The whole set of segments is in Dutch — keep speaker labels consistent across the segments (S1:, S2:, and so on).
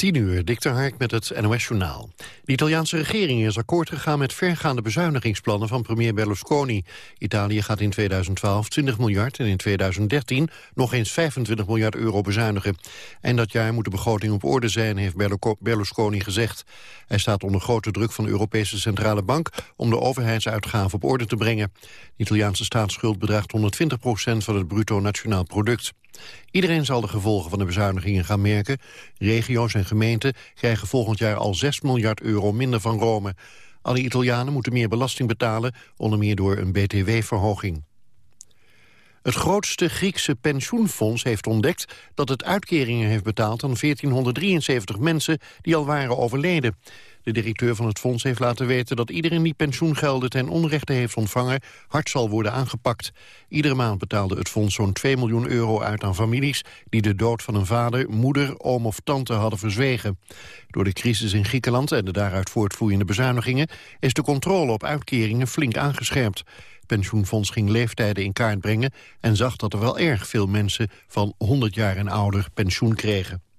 S1: 10 uur, Dikter Hark met het NOS-journaal. De Italiaanse regering is akkoord gegaan met vergaande bezuinigingsplannen van premier Berlusconi. Italië gaat in 2012 20 miljard en in 2013 nog eens 25 miljard euro bezuinigen. En dat jaar moet de begroting op orde zijn, heeft Berlusconi gezegd. Hij staat onder grote druk van de Europese Centrale Bank om de overheidsuitgaven op orde te brengen. De Italiaanse staatsschuld bedraagt 120 procent van het bruto nationaal product. Iedereen zal de gevolgen van de bezuinigingen gaan merken. Regio's en gemeenten krijgen volgend jaar al 6 miljard euro minder van Rome. Alle Italianen moeten meer belasting betalen, onder meer door een btw-verhoging. Het grootste Griekse pensioenfonds heeft ontdekt dat het uitkeringen heeft betaald aan 1473 mensen die al waren overleden. De directeur van het fonds heeft laten weten dat iedereen die pensioengelden ten onrechte heeft ontvangen hard zal worden aangepakt. Iedere maand betaalde het fonds zo'n 2 miljoen euro uit aan families die de dood van een vader, moeder, oom of tante hadden verzwegen. Door de crisis in Griekenland en de daaruit voortvloeiende bezuinigingen is de controle op uitkeringen flink aangescherpt. Het pensioenfonds ging leeftijden in kaart brengen en zag dat er wel erg veel mensen van 100 jaar en ouder pensioen kregen.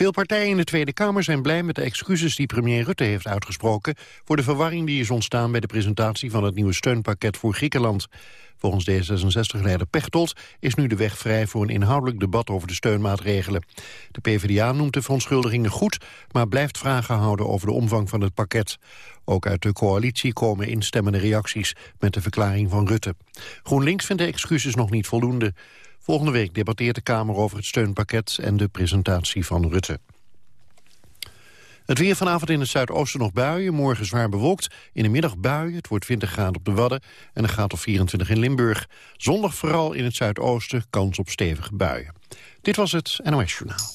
S1: Veel partijen in de Tweede Kamer zijn blij met de excuses die premier Rutte heeft uitgesproken voor de verwarring die is ontstaan bij de presentatie van het nieuwe steunpakket voor Griekenland. Volgens D66-leider Pechtold is nu de weg vrij voor een inhoudelijk debat over de steunmaatregelen. De PvdA noemt de verontschuldigingen goed, maar blijft vragen houden over de omvang van het pakket. Ook uit de coalitie komen instemmende reacties met de verklaring van Rutte. GroenLinks vindt de excuses nog niet voldoende. Volgende week debatteert de Kamer over het steunpakket en de presentatie van Rutte. Het weer vanavond in het zuidoosten nog buien, morgen zwaar bewolkt. In de middag buien, het wordt 20 graden op de Wadden en een graad of 24 in Limburg. Zondag vooral in het zuidoosten kans op stevige buien. Dit was het NOS Journaal.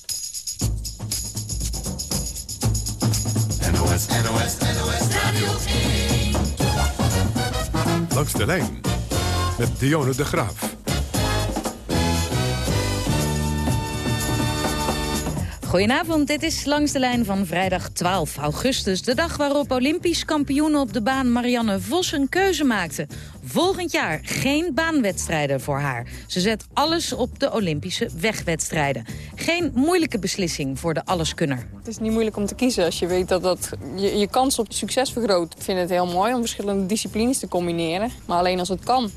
S2: NOS, NOS, NOS Radio
S3: Langs de lijn met Dionne de Graaf.
S4: Goedenavond, dit is Langs de Lijn van vrijdag 12 augustus. De dag waarop Olympisch kampioen op de baan Marianne Vos een keuze maakte. Volgend jaar geen baanwedstrijden voor haar. Ze zet alles op de Olympische wegwedstrijden. Geen moeilijke beslissing voor de alleskunner.
S5: Het is niet moeilijk om te kiezen als je weet dat dat je, je kans op succes vergroot. Ik vind het heel mooi om verschillende disciplines te combineren. Maar alleen als het kan.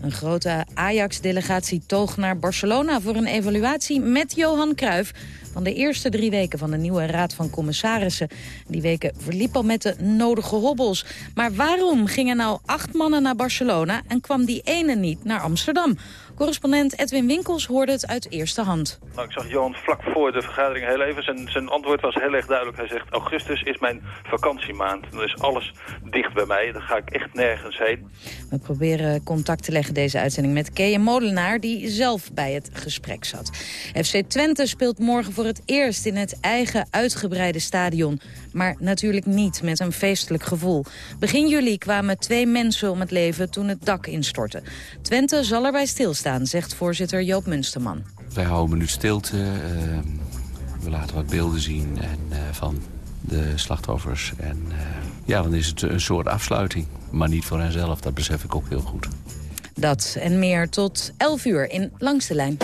S4: Een grote Ajax-delegatie toog naar Barcelona voor een evaluatie met Johan Cruijff van de eerste drie weken van de nieuwe Raad van Commissarissen. Die weken verliep al met de nodige hobbels. Maar waarom gingen nou acht mannen naar Barcelona en kwam die ene niet naar Amsterdam? Correspondent Edwin Winkels hoorde het uit eerste hand.
S6: Nou, ik zag Johan vlak voor de vergadering heel even. Zijn, zijn antwoord was heel erg duidelijk. Hij zegt, augustus is mijn vakantiemaand. Dan is alles dicht bij mij. Dan ga ik echt nergens heen.
S4: We proberen contact te leggen deze uitzending met Kees Molenaar... die zelf bij het gesprek zat. FC Twente speelt morgen voor het eerst in het eigen uitgebreide stadion. Maar natuurlijk niet met een feestelijk gevoel. Begin juli kwamen twee mensen om het leven toen het dak instortte. Twente zal erbij stilstaan zegt voorzitter Joop Munsterman.
S7: Wij houden een minuut stilte. Uh, we laten wat beelden zien en, uh, van de slachtoffers. En uh, ja, dan is het een soort afsluiting. Maar niet voor henzelf, dat besef ik ook heel goed.
S4: Dat en meer tot 11 uur in Langs de Lijn.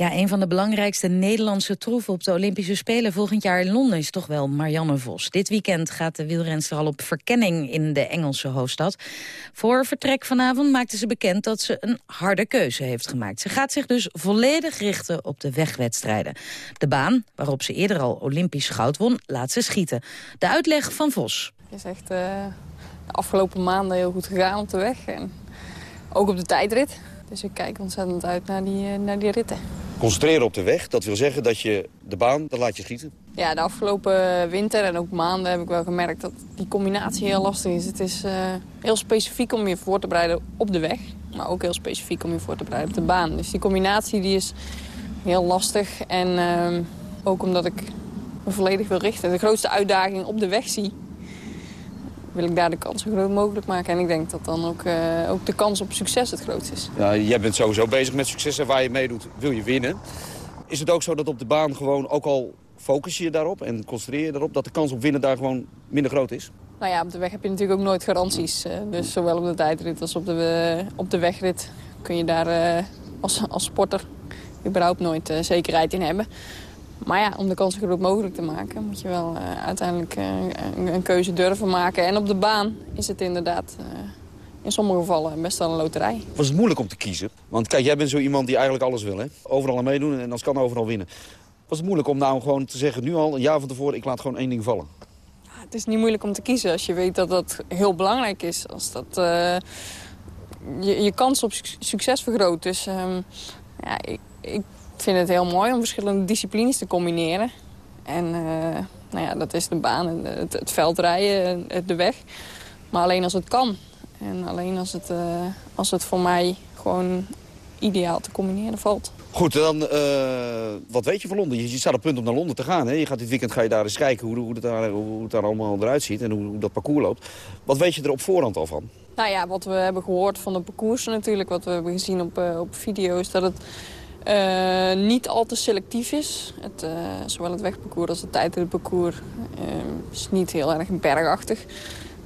S4: Ja, een van de belangrijkste Nederlandse troeven op de Olympische Spelen volgend jaar in Londen is toch wel Marianne Vos. Dit weekend gaat de wielrenster al op verkenning in de Engelse hoofdstad. Voor vertrek vanavond maakte ze bekend dat ze een harde keuze heeft gemaakt. Ze gaat zich dus volledig richten op de wegwedstrijden. De baan, waarop ze eerder al Olympisch goud won, laat ze schieten. De uitleg van Vos.
S5: Het is echt uh, de afgelopen maanden heel goed gegaan op de weg. En ook op de tijdrit. Dus ik kijk ontzettend uit naar die, uh, naar die ritten.
S8: Concentreren op de weg, dat wil zeggen dat je de baan, dat laat je schieten.
S5: Ja, de afgelopen winter en ook maanden heb ik wel gemerkt dat die combinatie heel lastig is. Het is uh, heel specifiek om je voor te bereiden op de weg, maar ook heel specifiek om je voor te bereiden op de baan. Dus die combinatie die is heel lastig en uh, ook omdat ik me volledig wil richten. De grootste uitdaging op de weg zie, wil ik daar de kans zo groot mogelijk maken. En ik denk dat dan ook, uh, ook de kans op succes het grootst is.
S8: Ja, jij bent sowieso bezig met succes en waar je meedoet wil je winnen. Is het ook zo dat op de baan gewoon ook al focus je daarop en concentreer je daarop... dat de kans op winnen daar gewoon minder groot is?
S5: Nou ja, op de weg heb je natuurlijk ook nooit garanties. Uh, dus zowel op de tijdrit als op de, uh, op de wegrit kun je daar als, als sporter überhaupt nooit zekerheid in hebben. Maar ja, om de kans zo groot mogelijk te maken... moet je wel uiteindelijk een, een, keuze durven maken. En op de baan is het inderdaad in sommige gevallen best wel een loterij.
S8: Was het moeilijk om te kiezen? Want kijk, jij bent zo iemand die eigenlijk alles wil, hè? Overal aan meedoen en als kan overal winnen. Was het moeilijk om nou gewoon te zeggen, nu al, een jaar van tevoren... ik laat gewoon één ding vallen?
S5: het is niet moeilijk om te kiezen als je weet dat dat heel belangrijk is. Als dat je, je kans op succes vergroot. Dus um, ja, ik, ik vind het heel mooi om verschillende disciplines te combineren. En uh, nou ja, dat is de baan, het, het veldrijden, de weg. Maar alleen als het kan. En alleen als het, uh, als het voor mij gewoon ideaal te combineren valt.
S8: Goed, dan uh, wat weet je van Londen? Je, je, staat op punt om naar Londen te gaan. Hè? Je gaat dit weekend ga je daar eens kijken hoe, hoe, het, daar, hoe het daar allemaal eruit ziet en hoe, hoe, dat parcours loopt. Wat weet je er op voorhand al van?
S5: Nou ja, wat we hebben gehoord van de parcours natuurlijk, wat we hebben gezien op, uh, op video's, dat het uh, niet al te selectief is. Het, zowel het wegparcours als het tijdritparcours is niet heel erg bergachtig.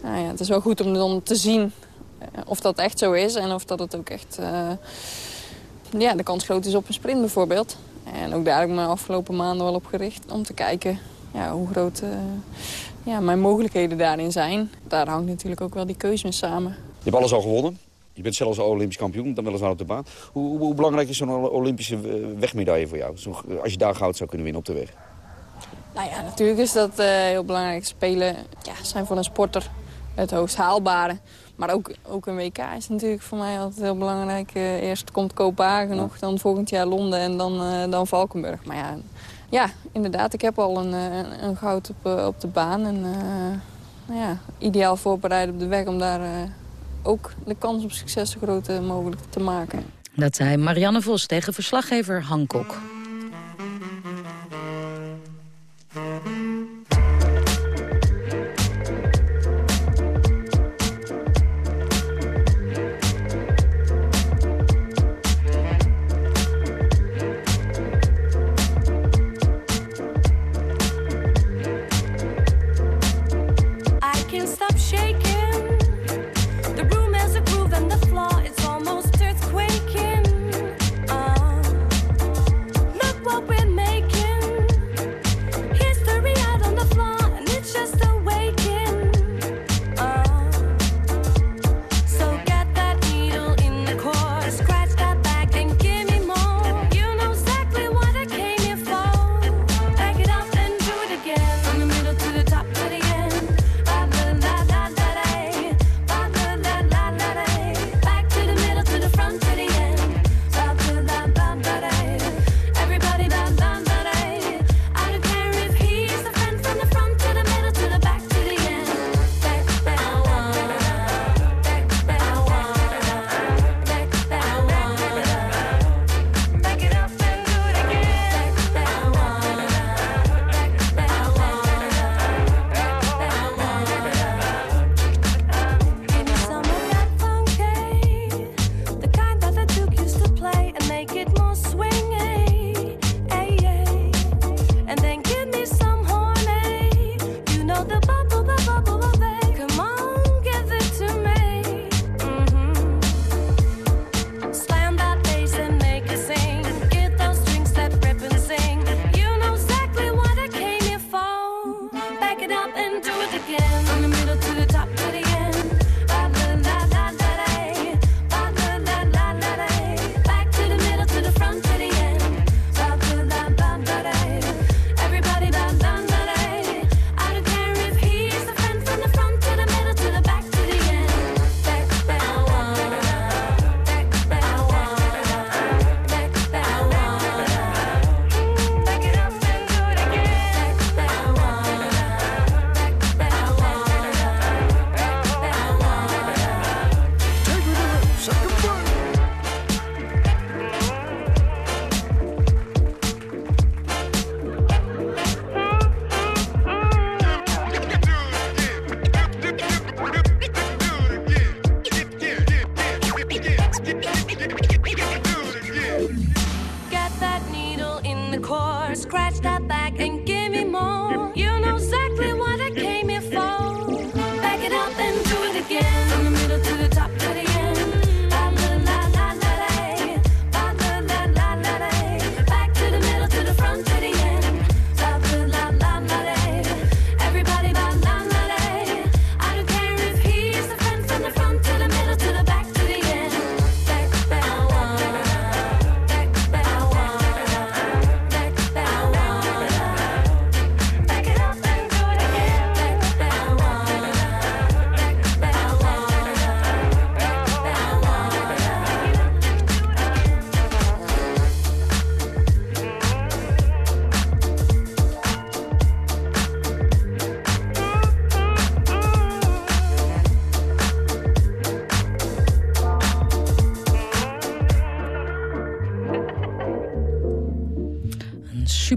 S5: Nou ja, het is wel goed om dan te zien of dat echt zo is en of dat het ook echt ja, de kans groot is op een sprint bijvoorbeeld. En ook daar heb ik me afgelopen maanden wel op gericht om te kijken ja, hoe groot uh, ja, mijn mogelijkheden daarin zijn. Daar hangt natuurlijk ook wel die keuze mee samen.
S8: Je hebt alles al gewonnen. Je bent zelfs Olympisch kampioen, dan weliswaar op de baan. Hoe, hoe, belangrijk is zo'n Olympische wegmedaille voor jou? Als je daar goud zou kunnen winnen op de weg.
S5: Nou ja, natuurlijk is dat uh, heel belangrijk. Spelen ja, zijn voor een sporter het hoogst haalbare. Maar ook, ook een WK is natuurlijk voor mij altijd heel belangrijk. Uh, eerst komt Kopenhagen nog, dan volgend jaar Londen en dan, uh, dan Valkenburg. Maar ja, ja, inderdaad, ik heb al een, een, een goud op, op de baan. En nou ja, ideaal voorbereid op de weg om daar ook de kans op succes zo groot mogelijk te maken.
S9: Dat zei Marianne Vos tegen verslaggever Hankok.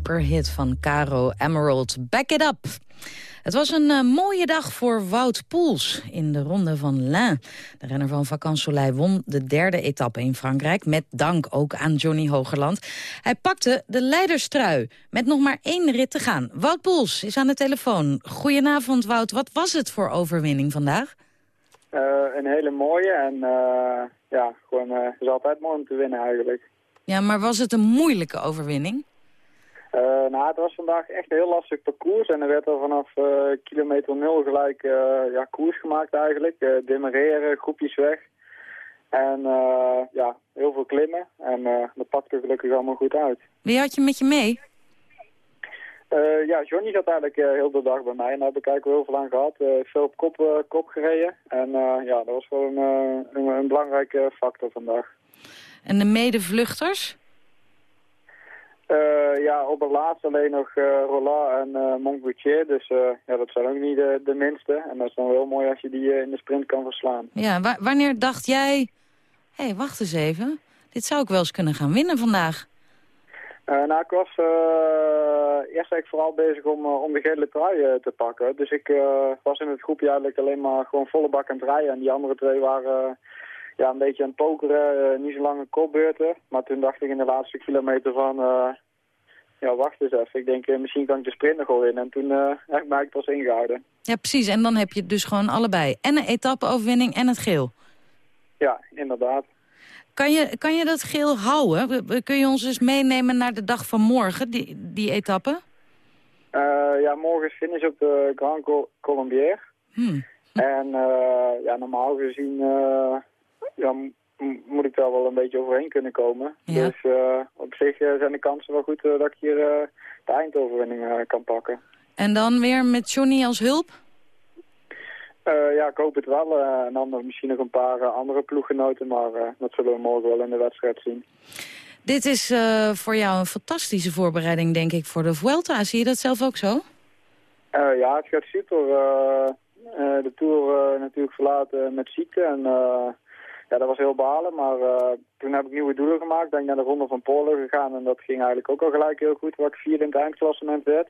S4: Superhit van Caro Emerald, Back It Up. Het was een uh, mooie dag voor Wout Poels in de ronde van Lain. De renner van Vacances Soleil won de derde etappe in Frankrijk... met dank ook aan Johnny Hogerland. Hij pakte de leiderstrui met nog maar één rit te gaan. Wout Poels is aan de telefoon. Goedenavond, Wout. Wat was het voor overwinning vandaag?
S10: Uh, een hele mooie en uh, ja, gewoon, het is altijd mooi om te winnen eigenlijk.
S4: Ja, maar was het een moeilijke overwinning?
S10: Uh, nou, het was vandaag echt een heel lastig parcours en er werd er vanaf uh, kilometer nul gelijk uh, ja, koers gemaakt eigenlijk. Uh, demareren, groepjes weg en ja, heel veel klimmen en dat pakte gelukkig allemaal goed uit.
S4: Wie had je met je mee?
S10: ja, Johnny zat eigenlijk heel de dag bij mij en daar heb ik eigenlijk heel veel aan gehad. veel op kop, kop gereden en ja, dat was wel een, een, een belangrijke factor vandaag.
S4: En de medevluchters?
S10: Uh, ja, op het laatste alleen nog uh, Roland en uh. Dus ja, dat zijn ook niet de, de minste. En dat is dan wel mooi als je die in de sprint kan verslaan.
S4: Ja, wa wanneer dacht jij... Hé, hey, wacht eens even. Dit zou ik wel eens kunnen gaan winnen vandaag.
S10: nou, ik was eerst eigenlijk vooral bezig om, om de gele trui te pakken. Dus ik was in het groepje eigenlijk alleen maar gewoon volle bak aan het rijden. En die andere twee waren ja, een beetje aan het pokeren, uh, niet zo lange kopbeurten. Maar toen dacht ik in de laatste kilometer van, uh, ja, wacht eens even. Ik denk, uh, misschien kan ik de sprint nog wel winnen. En toen heb ik mij pas ingehouden.
S4: Ja, precies. En dan heb je dus gewoon allebei. En een etappe-overwinning en het geel.
S10: Ja, inderdaad.
S4: Kan je, kan je dat geel houden? Kun je ons eens meenemen naar de dag van morgen, die, die etappe?
S10: ja, morgen is finish op de Grand Colombier. Hmm. En ja, normaal gezien ja, moet ik daar wel een beetje overheen kunnen komen. Dus uh, op zich uh, zijn de kansen wel goed uh, dat ik hier de eindoverwinning kan pakken.
S4: En dan weer met Johnny als hulp?
S10: ja, ik hoop het wel. en dan misschien nog een paar andere ploeggenoten, maar dat zullen we morgen wel in de wedstrijd zien.
S4: Dit is voor jou een fantastische voorbereiding, denk ik, voor de Vuelta. Zie je dat zelf ook zo?
S10: ja, het gaat super. de Tour natuurlijk verlaten met ziekte en ja, dat was heel balen, maar uh, toen heb ik nieuwe doelen gemaakt. Ben ik naar de Ronde van Polen gegaan en dat ging eigenlijk ook al gelijk heel goed, waar ik vierde in het eindklassement werd.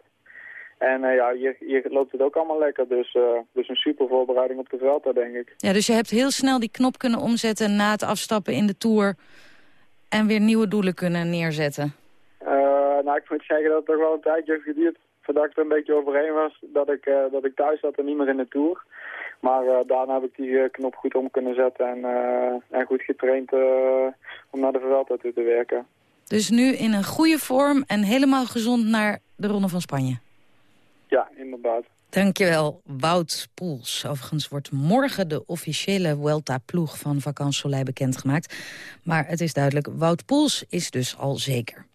S10: En uh, ja, hier, hier loopt het ook allemaal lekker, dus, uh, dus een super voorbereiding op de Vuelta, denk ik.
S4: Ja, dus je hebt heel snel die knop kunnen omzetten na het afstappen in de Tour en weer nieuwe doelen kunnen neerzetten.
S10: nou, ik moet zeggen dat het toch wel een tijdje heeft geduurd voordat ik er een beetje overheen was dat ik, dat ik thuis zat en niet meer in de Tour. Maar uh, daarna heb ik die uh, knop goed om kunnen zetten en, uh, en goed getraind om naar de Vuelta toe te werken.
S4: Dus nu in een goede vorm en helemaal gezond naar de Ronde van Spanje?
S10: Ja, inderdaad.
S4: Dankjewel, Wout Poels. Overigens wordt morgen de officiële Vuelta-ploeg van Vacances Soleil bekendgemaakt. Maar het is duidelijk, Wout Poels is dus al zeker.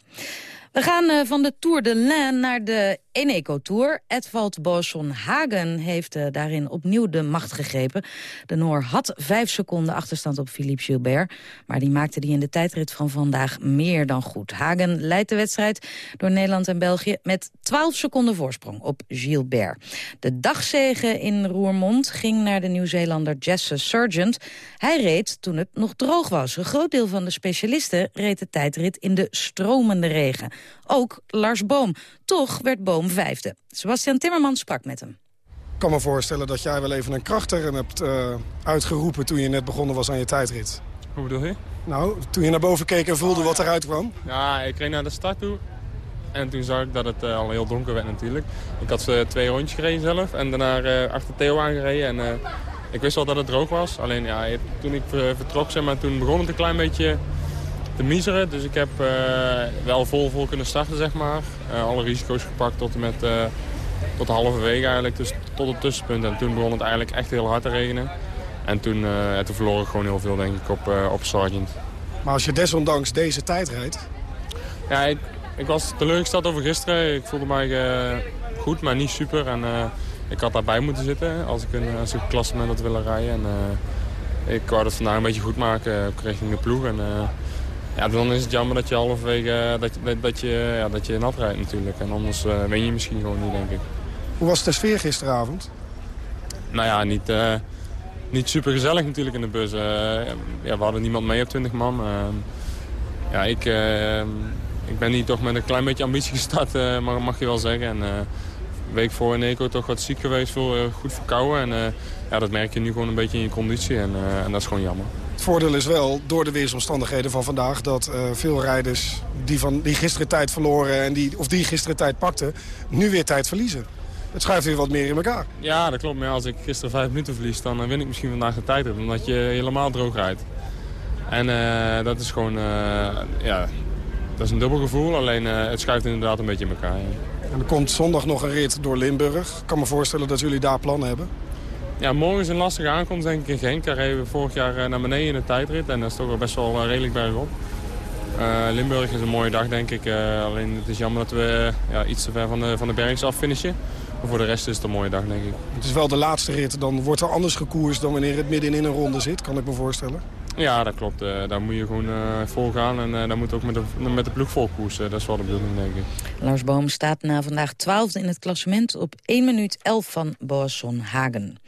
S4: We gaan van de Tour de l'Ain naar de Eneco Tour. Edvald Boasson Hagen heeft uh, daarin opnieuw de macht gegrepen. De Noor had vijf seconden achterstand op Philippe Gilbert. Maar die maakte die in de tijdrit van vandaag meer dan goed. Hagen leidt de wedstrijd door Nederland en België... met 12 seconden voorsprong op Gilbert. De dagzegen in Roermond ging naar de Nieuw-Zeelander Jesse Sargent. Hij reed toen het nog droog was. Een groot deel van de specialisten reed de tijdrit in de stromende regen. Ook Lars Boom. Toch werd Boom vijfde. Sebastian Timmerman sprak met hem.
S11: Ik kan me voorstellen dat jij wel even een krachtterm hebt uh, uitgeroepen... toen je net begonnen was aan je tijdrit.
S12: Hoe bedoel je?
S11: Nou, toen je naar boven keek en voelde wat eruit kwam.
S12: Ja, ik reed naar de start toe. En toen zag ik dat het uh, al heel donker werd natuurlijk. Ik had uh, twee rondjes gereden zelf. En daarna achter Theo aangereden. En ik wist wel dat het droog was. Alleen ja, toen ik vertrok, zeg maar, toen begon het een klein beetje te miseren. Dus ik heb uh, wel vol, vol kunnen starten, zeg maar. Uh, alle risico's gepakt tot en met uh, tot halverwege eigenlijk, dus tot het tussenpunt. En toen begon het eigenlijk echt heel hard te regenen. En toen, toen verloor ik gewoon heel veel, denk ik, op, op Sargent.
S11: Maar als je desondanks deze tijd rijdt?
S12: Ja, ik, ik was teleurgesteld over gisteren. Ik voelde mij goed, maar niet super. En ik had daarbij moeten zitten als ik een, als ik een klassement had willen rijden. En, ik wou dat vandaag een beetje goed maken richting de ploeg. En, ja, dan is het jammer dat je halverwege eh, dat, dat, dat, je, ja, dat je nat rijdt natuurlijk. En anders uh, win je misschien gewoon niet, denk ik.
S11: Hoe was de sfeer gisteravond?
S12: Nou ja, niet, uh, niet super gezellig natuurlijk in de bus. Uh, ja, we hadden niemand mee op 20 man. ja, ik, ik ben hier toch met een klein beetje ambitie gestart, maar mag je wel zeggen. En, week voor in Eco toch wat ziek geweest, veel goed verkouden. En ja, dat merk je nu gewoon een beetje in je conditie en, en dat is gewoon jammer.
S11: Het voordeel is wel, door de weersomstandigheden van vandaag... dat veel rijders die, van, die gisteren tijd verloren en die, of die gisteren tijd pakten... nu weer tijd verliezen het schuift weer wat meer in elkaar.
S12: Ja, dat klopt. Maar als ik gisteren vijf minuten verlies, dan win ik misschien vandaag de tijd. Omdat je helemaal droog rijdt. En uh, dat is gewoon, uh, ja, dat is een dubbel gevoel. Alleen het schuift inderdaad een beetje in elkaar. Ja.
S11: En er komt zondag nog een rit door Limburg. Ik kan me voorstellen dat jullie daar plannen hebben.
S12: Ja, morgen is een lastige aankomst denk ik in Genk. Daar reden we vorig jaar naar beneden in de tijdrit. En dat is toch wel best wel redelijk bergop. Limburg is een mooie dag denk ik. alleen het is jammer dat we ja, iets te ver van de, van de bergs af finishen. Maar voor de rest is het een mooie dag, denk ik.
S11: Het is wel de laatste rit. Dan wordt er anders gekoerst dan wanneer het midden in een ronde zit, kan ik me voorstellen.
S12: Ja, dat klopt. Uh, daar moet je gewoon uh, vol gaan. En uh, daar moet ook met de, met de ploeg vol. Dat is wel de bedoeling, denk ik.
S4: Lars Boom staat na vandaag twaalfde in het klassement... op 1 minuut 11 van Boasson Hagen.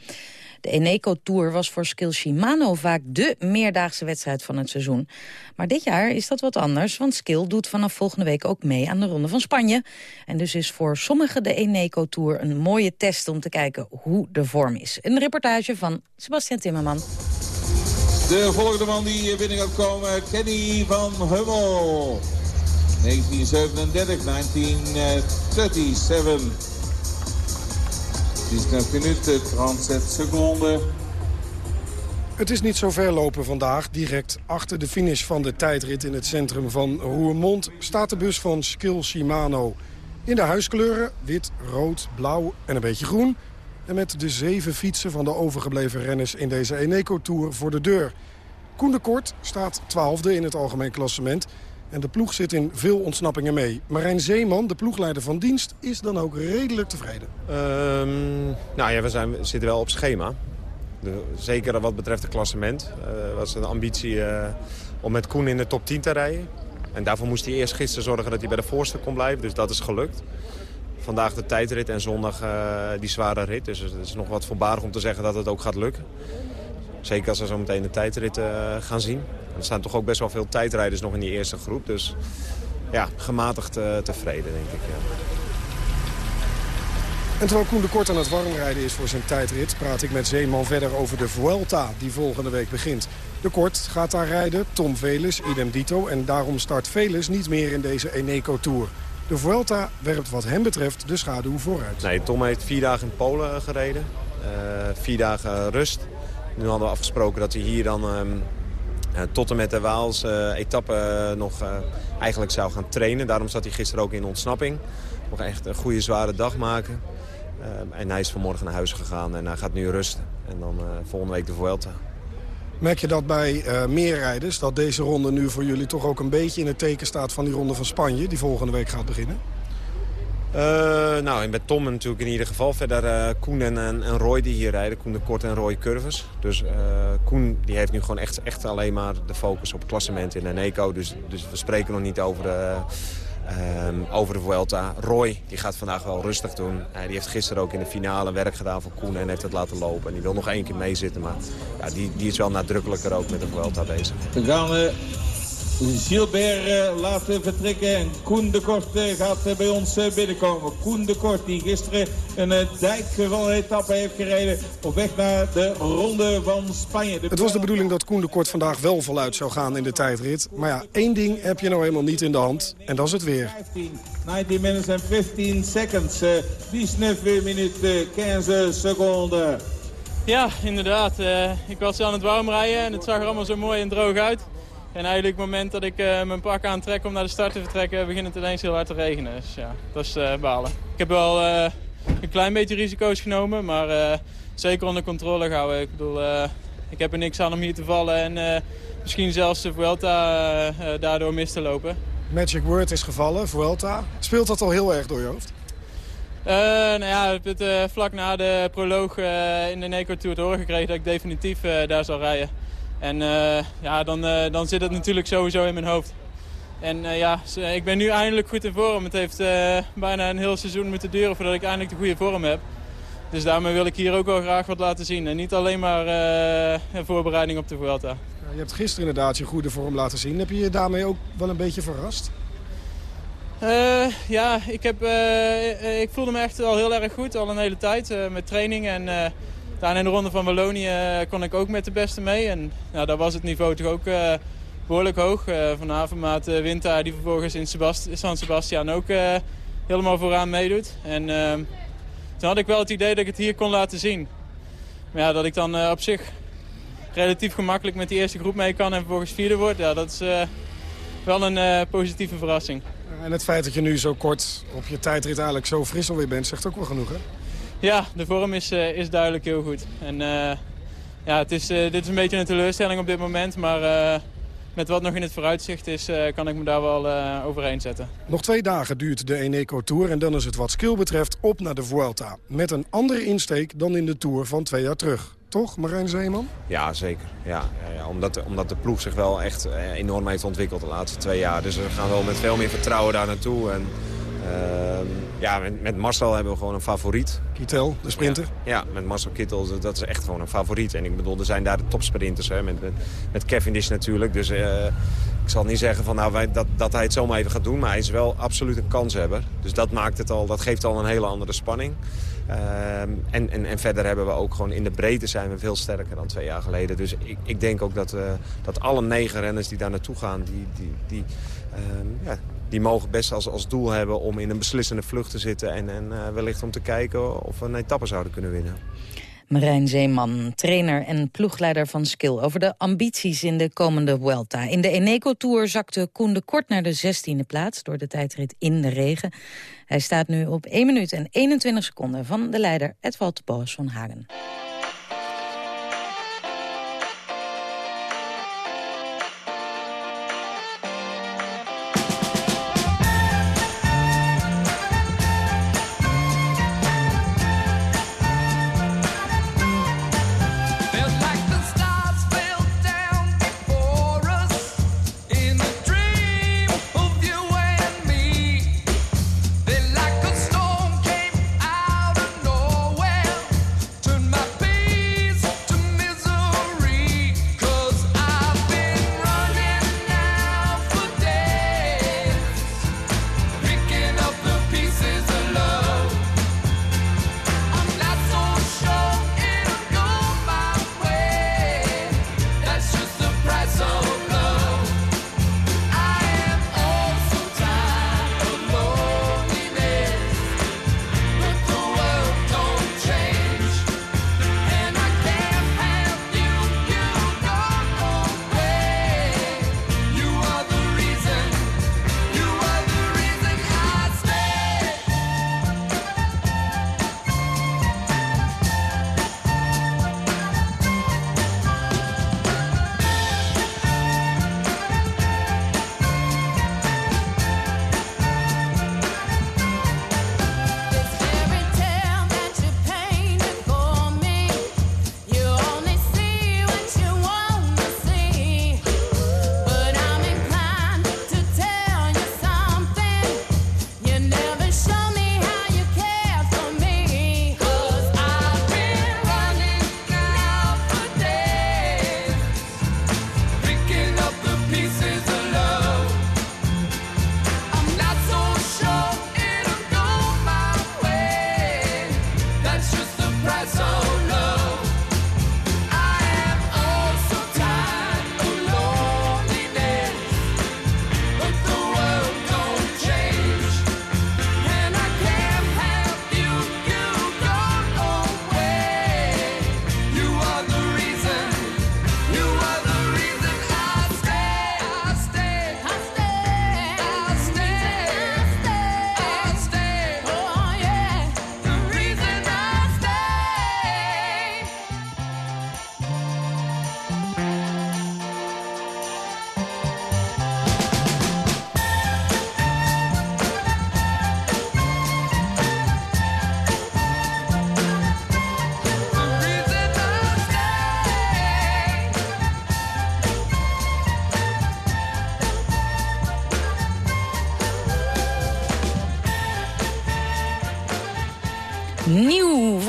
S4: De Eneco Tour was voor Skill Shimano vaak de meerdaagse wedstrijd van het seizoen. Maar dit jaar is dat wat anders, want Skill doet vanaf volgende week ook mee aan de Ronde van Spanje. En dus is voor sommigen de Eneco Tour een mooie test om te kijken hoe de vorm is. Een reportage van Sebastian Timmerman.
S13: De volgende man die binnen gaat komen, Kenny van Hummel. 1937, 1937. 19 minuten, 37 seconden.
S11: Het is niet zo ver lopen vandaag. Direct achter de finish van de tijdrit in het centrum van Roermond... staat de bus van Skill Shimano. In de huiskleuren, wit, rood, blauw en een beetje groen. En met de zeven fietsen van de overgebleven renners in deze Eneco Tour voor de deur. Koen de Kort staat twaalfde in het algemeen klassement... En de ploeg zit in veel ontsnappingen mee. Marijn Zeeman, de ploegleider van dienst, is dan ook redelijk tevreden.
S14: Um, nou ja, we, zijn, zitten wel op schema. De, zeker wat betreft het klassement. Uh, was een ambitie uh, om met Koen in de top 10 te rijden. En daarvoor moest hij eerst gisteren zorgen dat hij bij de voorste kon blijven. Dus dat is gelukt. Vandaag de tijdrit en zondag uh, die zware rit. Dus het is nog wat voorbarig om te zeggen dat het ook gaat lukken. Zeker als we zo meteen de tijdrit gaan zien. Er staan toch ook best wel veel tijdrijders nog in die eerste groep. Dus ja, gematigd uh, tevreden, denk ik. Ja.
S11: En terwijl Koen de Kort aan het warmrijden is voor zijn tijdrit... praat ik met Zeeman verder over de Vuelta die volgende week begint. De Kort gaat daar rijden, Tom Veles, idem dito... en daarom start Veles niet meer in deze Eneco Tour. De Vuelta werpt wat hem betreft de schaduw vooruit.
S14: Nee, Tom heeft vier dagen in Polen gereden. Uh, vier dagen rust. Nu hadden we afgesproken dat hij hier dan... Um, uh, tot en met de Waals etappe nog eigenlijk zou gaan trainen. Daarom zat hij gisteren ook in ontsnapping. Nog echt een goede zware dag maken. en hij is vanmorgen naar huis gegaan en hij gaat nu rusten. En dan volgende week de Vuelta.
S11: Merk je dat bij meer rijders, dat deze ronde nu voor jullie toch ook een beetje in het teken staat van die ronde van Spanje, die volgende week gaat beginnen?
S14: Uh, nou, en met Tom natuurlijk in ieder geval. Verder uh, Koen en, en, Roy die hier rijden. Koen de Kort en Roy Curvers. Dus uh, Koen die heeft nu gewoon echt, echt alleen maar de focus op klassement in Eneco. Dus, dus we spreken nog niet over um, over de Vuelta. Roy die gaat vandaag wel rustig doen. die heeft gisteren ook in de finale werk gedaan voor Koen en heeft het laten lopen. En die wil nog één keer meezitten. Maar ja, die, die is wel nadrukkelijker ook met de Vuelta bezig.
S13: We gaan Gilbert uh, laten vertrekken. En Koen de Kort uh, gaat uh, bij ons binnenkomen. Koen de Kort die gisteren een uh, dijkgevallen etappe heeft gereden. Op weg naar de Ronde van Spanje.
S11: De... Het was de bedoeling dat Koen de Kort vandaag wel voluit zou gaan in de tijdrit. Maar ja, één ding heb je nou helemaal niet in de hand. En dat is het weer.
S13: 15, 19 minutes en 15 seconds. 19 minuten 15 seconden.
S15: Ja, inderdaad. ik was aan het warm rijden en het zag er allemaal zo mooi en droog uit. En eigenlijk het moment dat ik uh, mijn pak aantrek om naar de start te vertrekken... begint het ineens heel hard te regenen. Dus ja, dat is uh, balen. Ik heb wel uh, een klein beetje risico's genomen, maar zeker onder controle gehouden. Ik bedoel, ik heb er niks aan om hier te vallen en misschien zelfs de Vuelta daardoor mis te lopen.
S11: Magic Word is gevallen, Vuelta. Speelt dat al heel erg door je hoofd?
S15: nou ja, ik heb het vlak na de proloog in de Neco Tour te horen gekregen dat ik definitief daar zal rijden. En uh, ja, dan, uh, dan zit het natuurlijk sowieso in mijn hoofd. En uh, ja, ik ben nu eindelijk goed in vorm. Het heeft bijna een heel seizoen moeten duren voordat ik eindelijk de goede vorm heb. Dus daarmee wil ik hier ook wel graag wat laten zien. En niet alleen maar een voorbereiding op de Vuelta.
S11: Je hebt gisteren inderdaad je goede vorm laten zien. Heb je je daarmee ook wel een beetje verrast?
S15: Ja, ik, heb, ik voelde me echt al heel erg goed, al een hele tijd met training. En daar in de ronde van Wallonië kon ik ook met de beste mee. En nou, daar was het niveau toch ook behoorlijk hoog. van Avermaat, Winter, die vervolgens in San Sebastian ook helemaal vooraan meedoet. En toen had ik wel het idee dat ik het hier kon laten zien. Maar ja, dat ik dan op zich relatief gemakkelijk met die eerste groep mee kan en vervolgens vierde wordt. Ja, dat is wel een positieve verrassing.
S11: En het feit dat je nu zo kort op je tijdrit eigenlijk zo fris alweer bent, zegt ook wel genoeg, hè?
S15: Ja, de vorm is, uh, is duidelijk heel goed. En uh, ja, het is, uh, dit is een beetje een teleurstelling op dit moment, maar met wat nog in het vooruitzicht is, kan ik me daar wel overheen zetten.
S11: Nog twee dagen duurt de Eneco Tour en dan is het wat skill betreft op naar de Vuelta. Met een andere insteek dan in de Tour van twee jaar terug toch, Marijn Zeeman?
S14: Ja, zeker. Ja, ja, ja, omdat, omdat de ploeg zich wel echt eh, enorm heeft ontwikkeld de laatste twee jaar. Dus we gaan wel met veel meer vertrouwen daar naartoe. En, uh, ja, met, met, Marcel hebben we gewoon een favoriet.
S11: Kittel, de sprinter?
S14: Ja, met Marcel Kittel, dat is echt gewoon een favoriet. En ik bedoel, er zijn daar de topsprinters, hè, met, met, met Cavendish natuurlijk. Dus uh, ik zal niet zeggen van, nou, wij, dat, dat hij het zomaar even gaat doen. Maar hij is wel absoluut een kanshebber. Dus dat, maakt het al, dat geeft al een hele andere spanning. Ehm, en, en, en, verder hebben we ook gewoon in de breedte zijn we veel sterker dan twee jaar geleden. Dus ik, ik denk ook dat, uh, dat alle negen renners die daar naartoe gaan, die, die, die, um, ja, die mogen best als, als doel hebben om in een beslissende vlucht te zitten. En, en uh, wellicht om te kijken of we een etappe zouden kunnen winnen.
S4: Marijn Zeeman, trainer en ploegleider van Skill... over de ambities in de komende Vuelta. In de Eneco-tour zakte Koen de Kort naar de 16e plaats... door de tijdrit in de regen. Hij staat nu op 1 minuut en 21 seconden van de leider Edvald Boas van Hagen.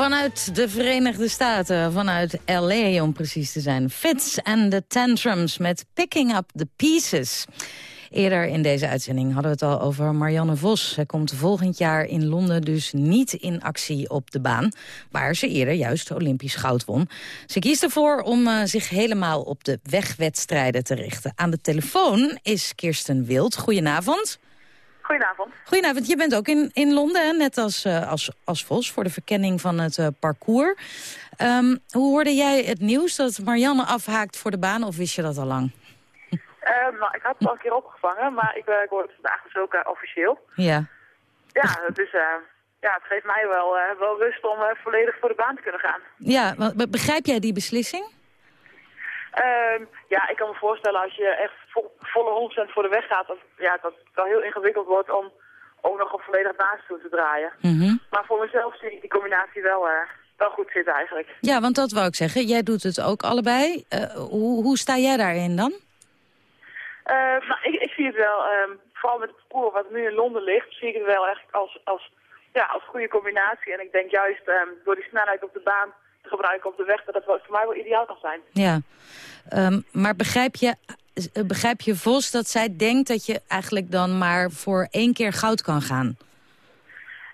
S4: Vanuit de Verenigde Staten, vanuit L.A. om precies te zijn. Fits and the Tantrums met Picking Up the Pieces. Eerder in deze uitzending hadden we het al over Marianne Vos. Zij komt volgend jaar in Londen dus niet in actie op de baan... waar ze eerder juist Olympisch goud won. Ze kiest ervoor om uh, zich helemaal op de wegwedstrijden te richten. Aan de telefoon is Kirsten Wild. Goedenavond.
S16: Goedenavond.
S4: Goedenavond. Je bent ook in, in Londen, hè? net als, uh, als, als Vos, voor de verkenning van het uh, parcours. Um, hoe hoorde jij het nieuws dat Marianne afhaakt voor de baan, of wist je dat al lang?
S16: Uh, nou, ik had het al een keer opgevangen, maar ik, ik hoorde het vandaag dus ook officieel.
S4: Ja.
S16: Ja, dus ja, het geeft mij wel, wel rust om volledig voor de baan te kunnen gaan.
S4: Ja, begrijp jij die beslissing?
S16: Uh, ja, ik kan me voorstellen als je echt vo volle 100% voor de weg gaat, dat, ja, dat het wel heel ingewikkeld wordt om ook nog op volledig basis toe te draaien.
S4: Mm -hmm.
S16: Maar voor mezelf zie ik die combinatie wel, uh, wel goed zitten eigenlijk.
S4: Ja, want dat wou ik zeggen. Jij doet het ook allebei. Uh, hoe, hoe sta jij daarin dan?
S16: Uh, nou, ik, ik zie het wel, um, vooral met het parcours wat nu in Londen ligt, zie ik het wel echt als, als, ja, als goede combinatie. En ik denk juist um, door die snelheid op de baan te gebruiken op de weg, dat dat voor mij wel ideaal kan zijn.
S4: Ja, um, maar begrijp je, begrijp je Vos dat zij denkt dat je eigenlijk dan maar voor één keer goud kan gaan?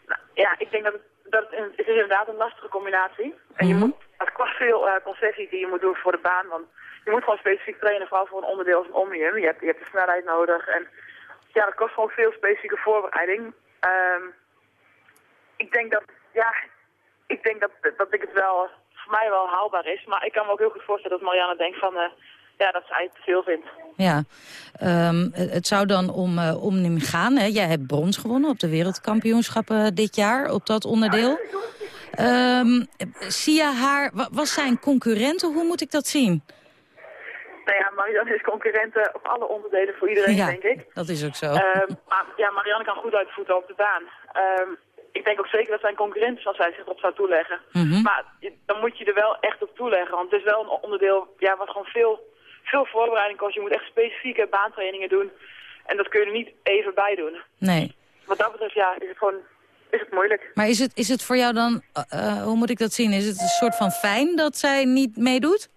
S16: Nou, ja, ik denk dat het, dat het, het is inderdaad een lastige combinatie. En je
S4: Mhm.
S16: moet, het kost veel uh, concessies die je moet doen voor de baan, want je moet gewoon specifiek trainen, vooral voor een onderdeel als een omnium. Je hebt, je hebt de snelheid nodig en ja, dat kost gewoon veel specifieke voorbereiding. Um, ik denk dat, ja, ik denk dat, dat ik het wel, voor mij wel haalbaar is. Maar ik kan me ook heel goed voorstellen dat Marianne denkt van, uh, ja, dat zij het te veel vindt.
S4: Ja, um, het zou dan om uh, Omnium gaan. Hè? Jij hebt brons gewonnen op de wereldkampioenschappen dit jaar op dat onderdeel. Um, zie je haar, was zij een concurrente? Hoe moet ik dat zien?
S16: Nou ja, Marianne is concurrente op alle onderdelen voor iedereen,
S4: ja,
S16: denk ik.
S4: dat is ook zo.
S16: Um, maar ja, Marianne kan goed uit de voeten op de baan. Ik denk ook zeker dat zijn concurrent is als zij zich op zou toeleggen.
S4: Mm -hmm.
S16: Maar dan moet je er wel echt op toeleggen. Want het is wel een onderdeel ja, wat gewoon veel, veel voorbereiding kost. Je moet echt specifieke baantrainingen doen. En dat kun je er niet even bij doen.
S4: Nee.
S16: Wat dat betreft, ja, is het gewoon is het moeilijk.
S4: Maar is het, is het voor jou dan, uh, hoe moet ik dat zien? Is het een soort van fijn dat zij niet meedoet?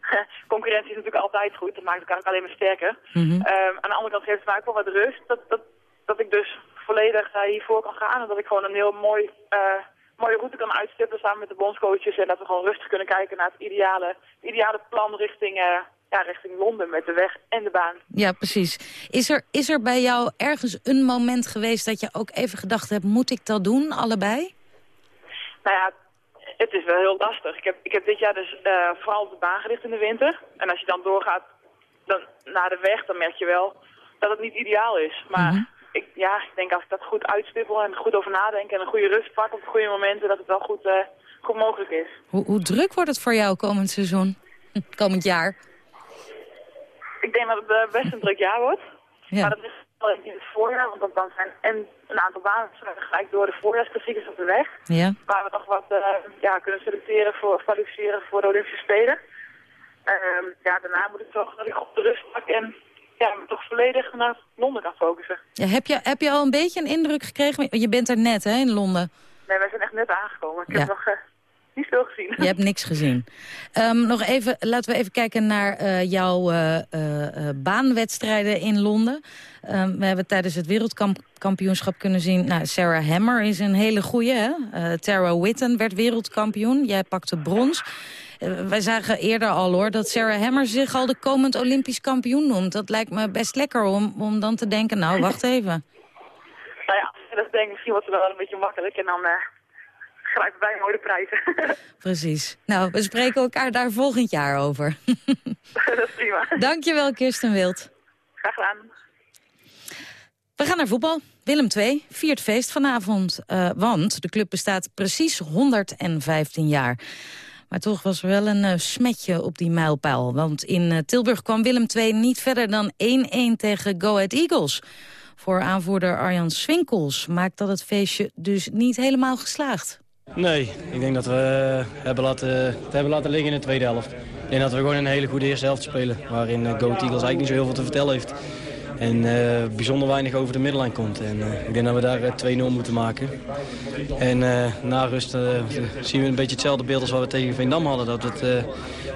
S16: Concurrentie is natuurlijk altijd goed. Dat maakt elkaar ook alleen maar sterker.
S4: Mm -hmm.
S16: um, aan de andere kant geeft het mij ook wel wat rust. Dat, dat, dat ik dus volledig uh, hiervoor kan gaan. En dat ik gewoon een heel mooi, uh, mooie route kan uitstippelen samen met de bondscoaches. En dat we gewoon rustig kunnen kijken naar het ideale, het ideale plan richting, uh, ja, richting Londen met de weg en de baan.
S4: Ja, precies. Is er, is er bij jou ergens een moment geweest dat je ook even gedacht hebt, moet ik dat doen, allebei?
S16: Nou ja, het is wel heel lastig. Ik heb, ik heb dit jaar dus uh, vooral op de baan gericht in de winter. En als je dan doorgaat dan, naar de weg, dan merk je wel dat het niet ideaal is. Maar...
S4: Mm -hmm
S16: ik, ja, ik denk als ik dat goed uitstippel en goed over nadenk en een goede rust pak op de goede momenten, dat het wel goed, uh, goed mogelijk is.
S4: Hoe, hoe druk wordt het voor jou komend seizoen? Komend jaar?
S16: Ik denk dat het uh, best een druk jaar wordt.
S4: Ja.
S16: Maar dat is wel in het voorjaar, want dan zijn en een aantal banen gelijk door de voorjaarsklassiekers op de weg.
S4: Ja.
S16: Waar we toch wat uh, ja, kunnen selecteren voor kwalificeren voor de Olympische Spelen. Uh, ja, daarna moet ik zorgen dat ik op de rust pak en ja, toch volledig naar Londen kan focussen.
S4: Ja, heb, je, heb je al een beetje een indruk gekregen? Je bent er net, hè, in Londen?
S16: Nee, wij zijn echt net aangekomen. Ik
S4: ja.
S16: heb nog uh, niet veel gezien.
S4: Je hebt niks gezien. Um, nog even, laten we even kijken naar uh, jouw uh, baanwedstrijden in Londen. Um, we hebben tijdens het wereldkampioenschap kunnen zien... Nou, Sarah Hammer is een hele goeie, hè? Tara Witten werd wereldkampioen. Jij pakte brons. Uh, wij zagen eerder al hoor dat Sarah Hammer zich al de komend Olympisch kampioen noemt. Dat lijkt me best lekker om, om dan te denken, nou wacht even.
S16: Nou ja, dat denk ik misschien het wel een beetje makkelijk en dan uh, grijpen wij mooie prijzen.
S4: Precies. Nou, we spreken elkaar daar volgend jaar over.
S16: dat is prima.
S4: Dankjewel Kirsten Wild.
S16: Graag gedaan.
S4: We gaan naar voetbal. Willem II viert feest vanavond, uh, want de club bestaat precies 115 jaar. Maar toch was er wel een uh, smetje op die mijlpaal. Want in uh, Tilburg kwam Willem II niet verder dan 1-1 tegen Go Ahead Eagles. Voor aanvoerder Arjan Swinkels maakt dat het feestje dus niet helemaal geslaagd.
S17: Nee, ik denk dat we uh, hebben laten, het hebben laten liggen in de tweede helft. Ik denk dat we gewoon een hele goede eerste helft spelen. Waarin Go Eagles eigenlijk niet zo heel veel te vertellen heeft. En bijzonder weinig over de middellijn komt. En ik denk dat we daar 2-0 moeten maken. En na rust zien we een beetje hetzelfde beeld als wat we tegen Veendam hadden. Dat, het,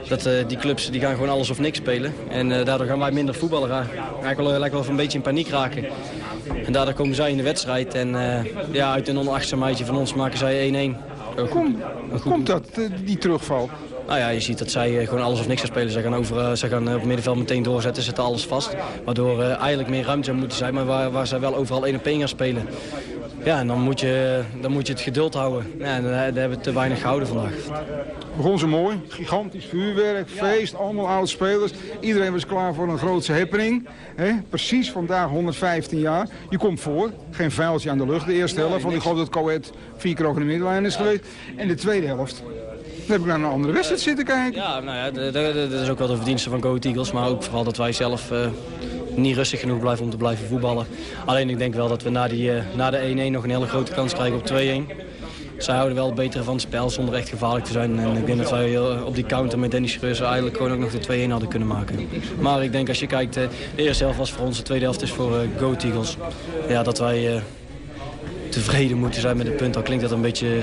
S17: dat die clubs die gaan gewoon alles of niks spelen. En daardoor gaan wij minder voetballen. Eigenlijk wel, lijkt wel een beetje in paniek raken. En daardoor komen zij in de wedstrijd. En ja, uit een onachtzaam meidje van ons maken zij 1-1.
S18: Kom, komt dat, eh, die terugval?
S17: Nou ja, je ziet dat zij eh, gewoon alles of niks gaan spelen. Zij gaan, over, uh, zij gaan op het middenveld meteen doorzetten, zetten alles vast. Waardoor uh, eigenlijk meer ruimte zou moeten zijn, maar waar, waar zij wel overal 1 op 1 gaan spelen. Ja, en dan moet je, dan moet je het geduld houden. Ja, en daar hebben we te weinig gehouden vandaag.
S18: Begon zo mooi. Gigantisch vuurwerk, feest, allemaal oude spelers. Iedereen was klaar voor een grootse happening. He, precies vandaag 115 jaar. Je komt voor. Geen vuiltje aan de lucht de eerste helft. Want ik geloof dat Coët vier keer over de middenlijn is geweest. En de tweede helft. Dan heb ik naar een andere wedstrijd zitten kijken.
S17: Ja, nou ja, dat is ook wel de verdienste van Go Eagles. Maar ook vooral dat wij zelf... Uh, niet rustig genoeg blijven om te blijven voetballen. Alleen ik denk wel dat we na, die, uh, na de 1-1 nog een hele grote kans krijgen op 2-1. Zij houden wel het betere van het spel zonder echt gevaarlijk te zijn. En ik denk dat wij eh, op die counter met Dennis Schreuzer eigenlijk gewoon ook nog de 2-1 hadden kunnen maken. Maar ik denk als je kijkt, de eerste helft was voor ons, de tweede helft is voor Go Eagles. Ja, dat wij tevreden moeten zijn met het punt. Dan klinkt dat een beetje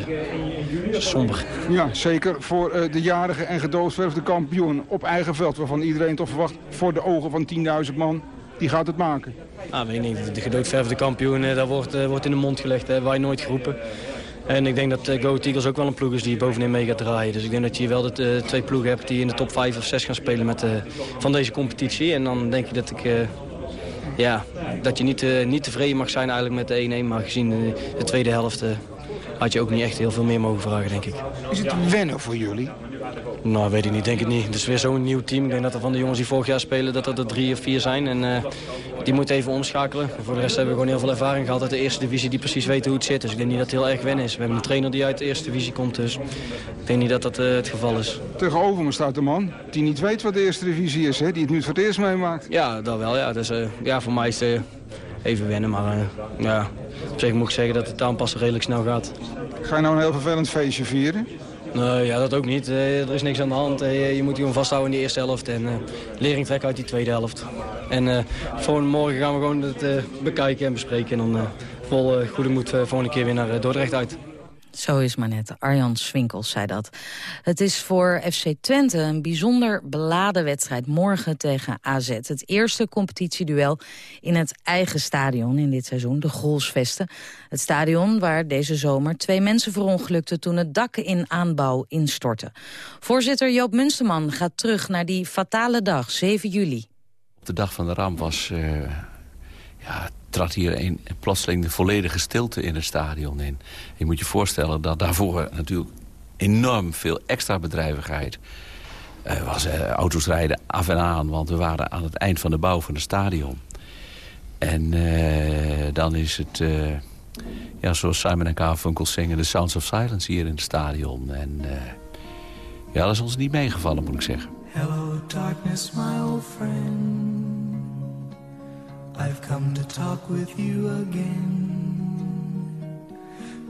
S17: somber.
S18: Ja, zeker. Voor uh, de jarige en gedoodverfde kampioen op eigen veld... waarvan iedereen toch verwacht voor de ogen van 10.000 man... die gaat het maken.
S17: Ah, ik denk, de gedoodverfde kampioen, uh, daar wordt, uh, wordt in de mond gelegd. Hè. Wij nooit geroepen. En ik denk dat Go Eagles ook wel een ploeg is die bovenin mee gaat draaien. Dus ik denk dat je wel de twee ploegen hebt die in de top 5 of 6 gaan spelen met, van deze competitie. En dan denk ik dat ik ja, dat je niet, uh, niet tevreden mag zijn eigenlijk met de 1-1. Maar gezien de, de tweede helft uh, had je ook niet echt heel veel meer mogen vragen, denk ik.
S18: Is het wennen voor jullie?
S17: Nou, weet ik niet. Denk het niet. Het is weer zo'n nieuw team. Ik denk dat er van de jongens die vorig jaar spelen, dat er drie of vier zijn. En uh, die moeten even omschakelen. Voor de rest hebben we gewoon heel veel ervaring gehad uit de eerste divisie die precies weten hoe het zit. Dus ik denk niet dat het heel erg wennen is. We hebben een trainer die uit de eerste divisie komt, dus ik denk niet dat dat uh, het geval is.
S18: Tegenover me staat een man die niet weet wat de eerste divisie is, hè? die het nu voor het eerst meemaakt.
S17: Ja, dat wel. Ja. Dus, uh, ja, voor mij is het even wennen, maar ja, op zich moet ik zeggen dat het aanpassen redelijk snel gaat.
S18: Ga je nou een heel vervelend feestje vieren?
S17: Nee, ja, dat ook niet. Eh, er is niks aan de hand. Eh, je moet je vasthouden in de eerste helft en uh, lering trekken uit die tweede helft. En voor morgen gaan we gewoon het bekijken en bespreken. En dan vol goede moed volgende keer weer naar Dordrecht uit.
S4: Zo is maar net. Arjan Swinkels zei dat. Het is voor FC Twente een bijzonder beladen wedstrijd morgen tegen AZ. Het eerste competitieduel in het eigen stadion in dit seizoen, de Grolsvesten. Het stadion waar deze zomer twee mensen verongelukten toen het dak in aanbouw instortte. Voorzitter Joop Munsterman gaat terug naar die fatale dag, 7 juli.
S7: Op de dag van de ramp was... Uh, ja, trad hier een, plotseling de volledige stilte in het stadion in. Je moet je voorstellen dat daarvoor natuurlijk enorm veel extra bedrijvigheid uh, was. Uh, auto's rijden af en aan, want we waren aan het eind van de bouw van het stadion. En uh, dan is het, ja, zoals Simon en Garfunkel zingen... The Sounds of Silence hier in het stadion. En ja, dat is ons niet meegevallen, moet ik zeggen. Hello darkness, my old friend. I've come to talk with you again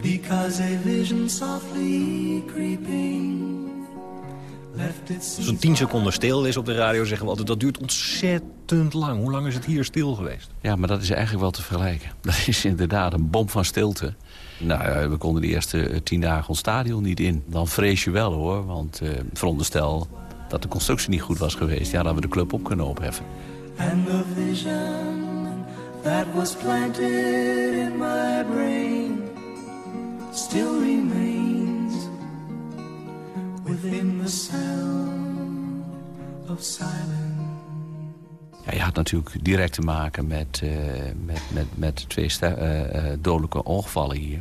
S7: Because a vision softly creeping
S19: Zo'n 10 seconden stil is op de radio, zeggen we altijd... dat duurt ontzettend lang. Hoe lang is het hier stil geweest?
S7: Ja, maar dat is eigenlijk wel te vergelijken. Dat is inderdaad een bom van stilte. Nou, we konden de eerste eh, tien dagen ons stadion niet in. Dan vrees je wel, hoor. Want uh, veronderstel dat de constructie niet goed was geweest. Ja, dan hadden we de club op kunnen opheffen. And the vision that was planted in my brain still remains within the sound of silence. Ja, je had natuurlijk direct te maken met, uh, met, met, met twee uh, dodelijke ongevallen hier.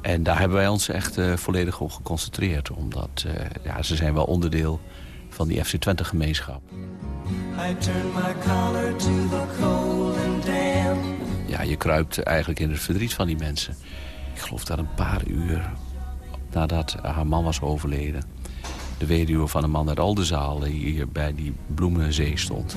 S7: En daar hebben wij ons echt uh, volledig op geconcentreerd. Omdat ja, ze zijn wel onderdeel van die FC Twente gemeenschap. I turn my collar to the cold. Ja, je kruipt eigenlijk in het verdriet van die mensen. Ik geloof dat een paar uur nadat haar man was overleden... de weduwe van een man uit Aldenzaal hier bij die bloemenzee stond.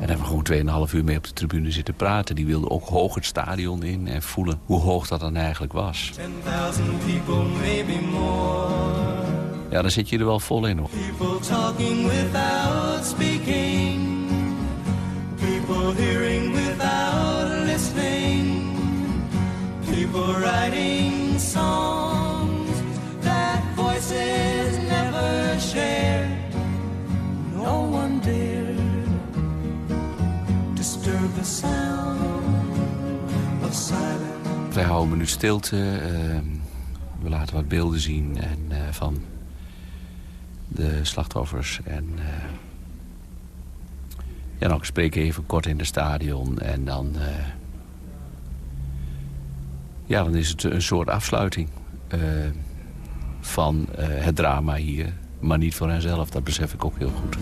S7: En hebben we gewoon 2,5 uur mee op de tribune zitten praten. Die wilde ook hoog het stadion in en voelen hoe hoog dat dan eigenlijk was. 10.000 people, maybe more. Ja, dan zit je er wel vol in Hearing
S2: without listening. People writing songs that voices never share. No one dare disturb the sound of silence.
S7: Wij houden nu stilte. Uh, we laten wat beelden zien en, uh, van de slachtoffers en... Uh, ja, dan spreken even kort in het stadion. En dan, eh, ja, dan is het een soort afsluiting eh, van eh, het drama hier. Maar niet voor henzelf, dat besef ik ook heel goed.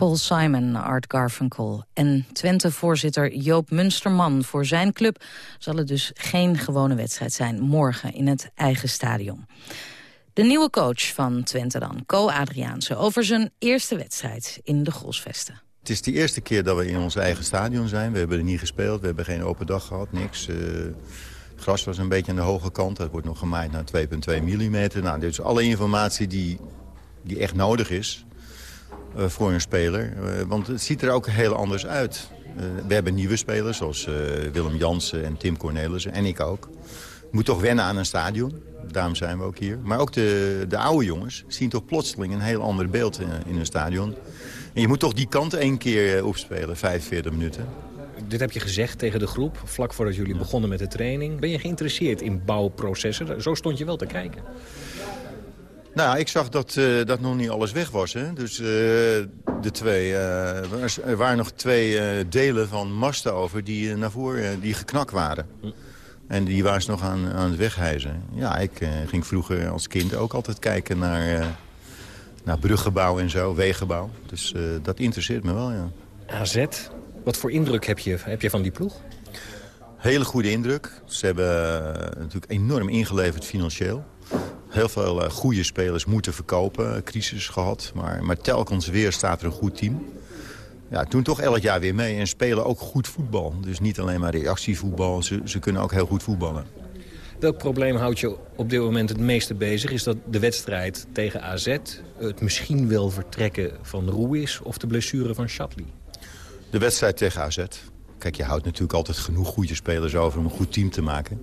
S4: Paul Simon, Art Garfunkel en Twente-voorzitter Joop Munsterman. Voor zijn club zal het dus geen gewone wedstrijd zijn morgen in het eigen stadion. De nieuwe coach van Twente dan, Co Adriaanse, over zijn eerste wedstrijd in de Grosvesten.
S20: Het is de eerste keer dat we in ons eigen stadion zijn. We hebben er niet gespeeld, we hebben geen open dag gehad, niks. Eh, het gras was een beetje aan de hoge kant. Dat wordt nog gemaaid naar 2,2 mm. Nou, dus alle informatie die, die echt nodig is voor een speler. Eh, want het ziet er ook heel anders uit. Eh, we hebben nieuwe spelers zoals eh, Willem Jansen en Tim Cornelissen. En ik ook. Moet toch wennen aan een stadion. Daarom zijn we ook hier. Maar ook de, de oude jongens zien toch plotseling een heel ander beeld in, in een stadion. En je moet toch die kant één keer eh, opspelen, 45 minuten.
S19: Dit heb je gezegd tegen de groep, vlak voordat jullie begonnen met de training. Ben je geïnteresseerd in bouwprocessen? Zo stond je wel te kijken.
S20: Nou, ik zag dat, eh, dat nog niet alles weg was. Hè? Dus eh, de twee, eh, er- waren nog twee delen van masten over die naar voren die geknakt waren. En die waren ze nog aan, aan het weghijzen. Ja, ik ging vroeger als kind ook altijd kijken naar, naar bruggebouw en zo, wegenbouw. Dus dat interesseert me wel, ja.
S19: AZ, wat voor indruk heb je, heb je van die ploeg?
S20: Hele goede indruk. Ze hebben natuurlijk enorm ingeleverd financieel. Heel veel eh, goede spelers moeten verkopen. Crisis gehad. Maar, maar telkens weer staat er een goed team. Ja, doen toch elk jaar weer mee en spelen ook goed voetbal. Dus niet alleen maar reactievoetbal. Ze, ze kunnen ook heel goed voetballen.
S19: Welk probleem houdt je op dit moment het meeste bezig? Is dat de wedstrijd tegen AZ, het misschien wel vertrekken van Ruiz... of de blessure van Shatley?
S20: De wedstrijd tegen AZ. Kijk, je houdt natuurlijk altijd genoeg goede spelers over om een goed team te maken.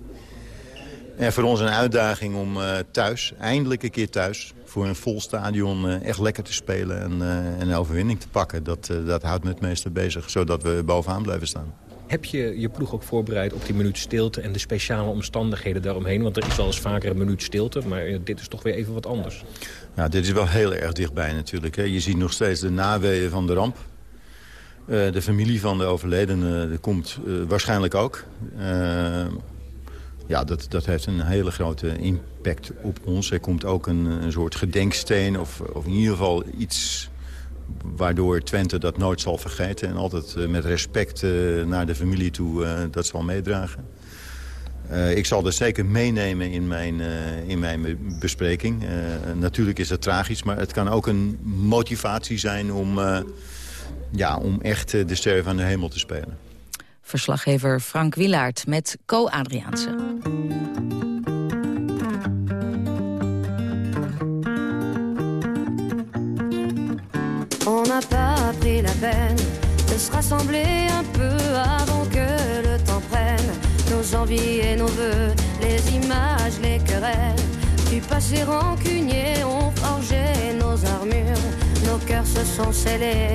S20: En voor ons een uitdaging om eh, thuis, eindelijk een keer thuis... voor een vol stadion eh, echt lekker te spelen en, eh, en een overwinning te pakken. Dat, eh, dat houdt me het meeste bezig, zodat we bovenaan blijven staan.
S19: Heb je je ploeg ook voorbereid op die minuut stilte... en de speciale omstandigheden daaromheen? Want er is wel eens vaker een minuut stilte, maar dit is toch weer even wat anders.
S20: Ja, dit is wel heel erg dichtbij natuurlijk. Hè. Je ziet nog steeds de naweeën van de ramp. Eh, de familie van de overledene die komt eh, waarschijnlijk ook. Ja, dat, dat heeft een hele grote impact op ons. Er komt ook een, een soort gedenksteen of, of in ieder geval iets waardoor Twente dat nooit zal vergeten. En altijd eh, met respect eh, naar de familie toe eh, dat zal meedragen. Ik zal dat zeker meenemen in mijn, in mijn be- bespreking. Natuurlijk is het tragisch, maar het kan ook een motivatie zijn om, ja, om echt de sterren van de hemel te spelen.
S4: Verslaggever Frank Wilaert met Co Adriaanse.
S21: On n'a pas pris la peine de se rassembler un peu avant que le temps prenne nos envies et nos voeux, les images, les querelles. Du passé rancunier ont forgé nos armures, nos cœurs se sont scellés.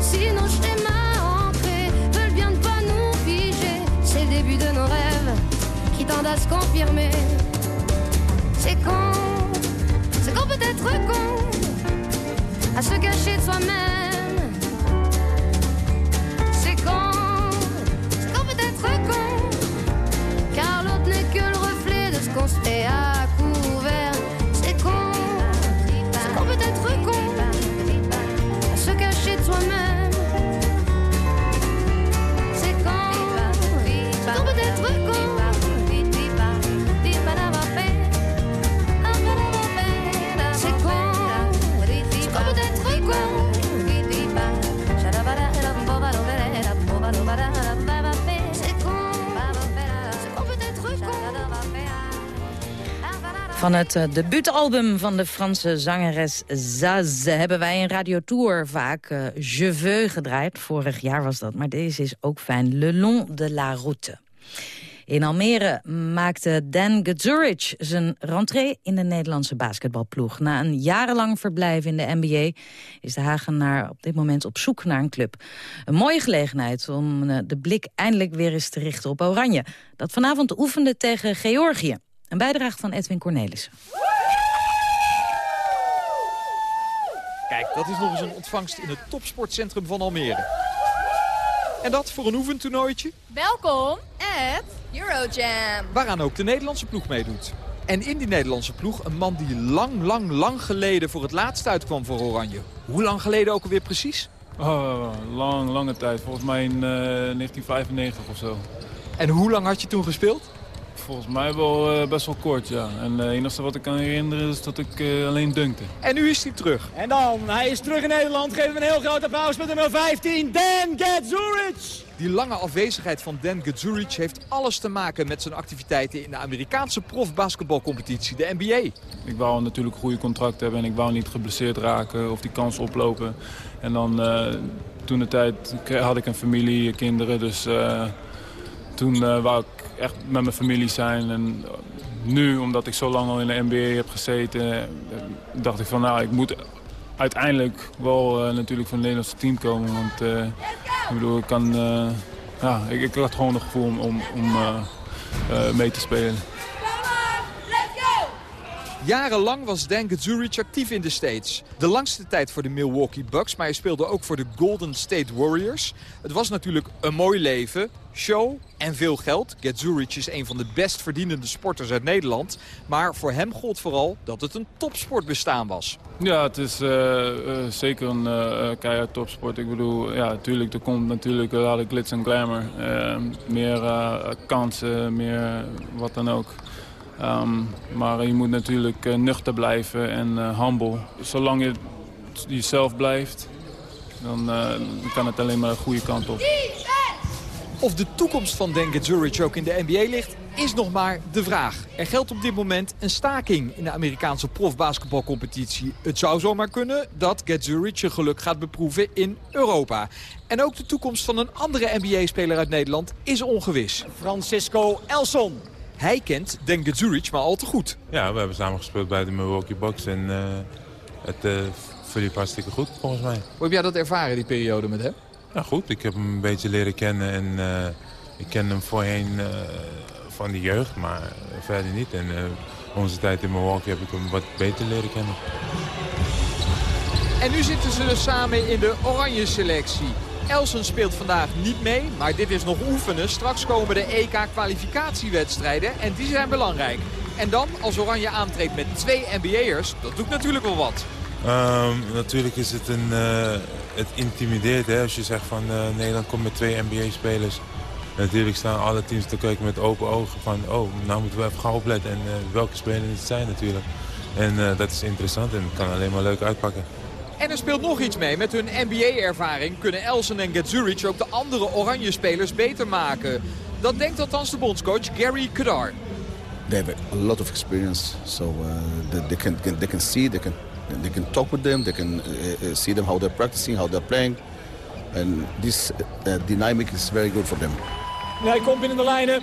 S21: Si nos schémas ancrés veulent bien ne pas nous figer, c'est le début de nos rêves qui tendent à se confirmer. C'est con, c'est qu'on peut être con, à se cacher de soi-même.
S4: Van het eh, debuutalbum van de Franse zangeres Zaz hebben wij een radiotour vaak eh, Je veux gedraaid. Vorig jaar was dat, maar deze is ook fijn. Le long de la route. In Almere maakte Dan Gazurich zijn rentree in de Nederlandse basketbalploeg. Na een jarenlang verblijf in de NBA is de Hagenaar op dit moment op zoek naar een club. Een mooie gelegenheid om eh, de blik eindelijk weer eens te richten op Oranje. Dat vanavond oefende tegen Georgië. Een bijdrage van Edwin Cornelissen.
S22: Kijk, dat is nog eens een ontvangst in het topsportcentrum van Almere. En dat voor een oefentoernooitje
S23: Welkom at Eurojam.
S22: waaraan ook de Nederlandse ploeg meedoet. En in die Nederlandse ploeg een man die lang, lang, lang geleden voor het laatst uitkwam voor Oranje. Hoe lang geleden ook alweer precies?
S24: Oh, lang, lange tijd. Volgens mij in eh, 1995 of zo.
S22: En hoe lang had je toen gespeeld?
S24: Volgens mij wel eh, best wel kort, ja. En het enige wat ik kan herinneren is dat ik eh, alleen dunkte.
S22: En nu is hij terug.
S25: En dan, hij is terug in Nederland. Geef hem een heel groot applaus met nummer 15, Dan Gadzuric.
S22: Die lange afwezigheid van Dan Gadzuric heeft alles te maken met zijn activiteiten in de Amerikaanse profbasketbalcompetitie, de NBA.
S24: Ik wou natuurlijk een goede contract hebben en ik wou niet geblesseerd raken of die kans oplopen. En dan, eh, toen de tijd had ik een familie, kinderen, dus eh, toen eh, wou ik echt met mijn familie zijn. En nu, omdat ik zo lang al in de NBA heb gezeten, dacht ik van nou, ik moet uiteindelijk wel eh, natuurlijk van het Nederlandse team komen. Want eh, ik bedoel, ik kan, eh, ja, ik, ik had gewoon een gevoel om, om, mee te spelen.
S22: Jarenlang was Dan Gadzuric actief in de States. De langste tijd voor de Milwaukee Bucks, maar hij speelde ook voor de Golden State Warriors. Het was natuurlijk een mooi leven, show en veel geld. Gadzuric is een van de best verdienende sporters uit Nederland. Maar voor hem gold vooral dat het een topsportbestaan was.
S24: Ja, het is eh, eh, zeker een eh, keihard topsport. Ik bedoel, ja, natuurlijk, er komt natuurlijk lot glitz en glamour. Meer kansen, meer wat dan ook. Ehm, maar je moet natuurlijk eh, nuchter blijven en eh, humble. Zolang je jezelf blijft, dan eh, kan het alleen maar de goede kant op.
S22: Of de toekomst van Dan Gadzuric ook in de NBA ligt, is nog maar de vraag. Er geldt op dit moment een staking in de Amerikaanse profbasketbalcompetitie. Het zou zomaar kunnen dat Gadzuric zijn geluk gaat beproeven in Europa. En ook de toekomst van een andere NBA-speler uit Nederland is ongewis.
S25: Francisco Elson.
S22: Hij kent Dan Gadzuric maar al te goed.
S26: Ja, we hebben samen gespeeld bij de Milwaukee Bucks en eh, het uh, verliep hartstikke goed volgens mij.
S22: Hoe heb jij dat ervaren, die periode met hem?
S26: Ja, goed. Ik heb hem een beetje leren kennen en eh, ik ken hem voorheen eh, van de jeugd, maar verder niet. En eh, onze tijd in Milwaukee heb ik hem wat beter leren kennen.
S22: En nu zitten ze dus samen in de oranje selectie. Elsen speelt vandaag niet mee, maar dit is nog oefenen. Straks komen de EK-kwalificatiewedstrijden en die zijn belangrijk. En dan, als Oranje aantreedt met twee NBA'ers, dat doet natuurlijk wel wat.
S26: Ehm, natuurlijk is het een... eh, het intimideert hè, als je zegt van eh, Nederland komt met twee NBA-spelers. Natuurlijk staan alle teams te kijken met open ogen van... oh, nou moeten we even gaan opletten en eh, welke spelers het zijn natuurlijk. En dat is interessant en kan alleen maar leuk uitpakken.
S22: En er speelt nog iets mee. Met hun NBA-ervaring kunnen Elsen en Gadzuric ook de andere oranje spelers beter maken. Dat denkt althans de bondscoach Gary Kadar.
S27: They have a lot of experience, so uh, they, they can, they can see, they can they can talk with them, they can uh, uh, see them how they're practicing, how they're playing, and this uh, dynamic is very good for them.
S25: Hij komt binnen de lijnen.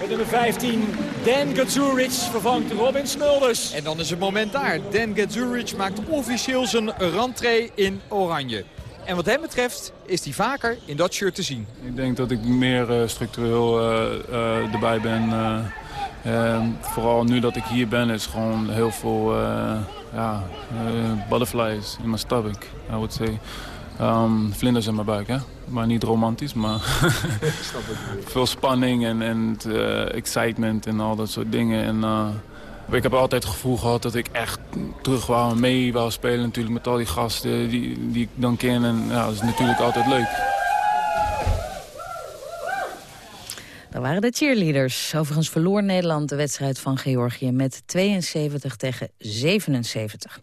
S25: Met nummer 15, Dan Gadzuric vervangt Robin Smulders.
S22: En dan is het moment daar. Dan Gadzuric maakt officieel zijn rentree in oranje. En wat hem betreft is hij vaker in dat shirt te zien.
S24: Ik denk dat ik meer eh, structureel eh, eh, erbij ben. eh, ehm, vooral nu dat ik hier ben is gewoon heel veel eh, ja, eh, butterflies in mijn stomach, I would say. Ehm, vlinders in mijn buik, hè? Maar niet romantisch, maar veel spanning en, en het, eh, excitement en al dat soort dingen. En, eh, ik heb altijd het gevoel gehad dat ik echt terug wou mee wou spelen natuurlijk met al die gasten die, die ik dan ken. En ja, dat is natuurlijk altijd leuk.
S4: Dat waren de cheerleaders. Overigens verloor Nederland de wedstrijd van Georgië met 72 tegen 77.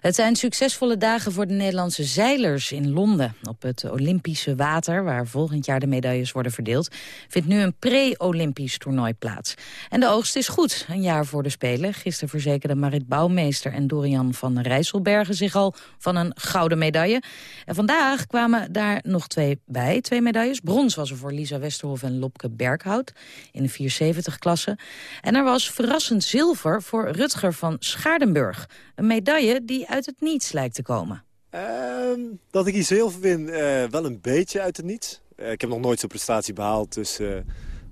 S4: Het zijn succesvolle dagen voor de Nederlandse zeilers in Londen. Op het Olympische water, waar volgend jaar de medailles worden verdeeld... vindt nu een pre-Olympisch toernooi plaats. En de oogst is goed, een jaar voor de Spelen. Gisteren verzekerden Marit Bouwmeester en Dorian van Rijsselbergen... zich al van een gouden medaille. En vandaag kwamen daar nog twee bij, twee medailles. Brons was er voor Lisa Westerhof en Lopke Berghout in de 470-klasse. En er was verrassend zilver voor Rutger van Schaardenburg. Een medaille die uit het niets lijkt te komen.
S28: Ehm, dat ik hier zilver win, eh, wel een beetje uit het niets. Eh, ik heb nog nooit zo'n prestatie behaald, dus eh,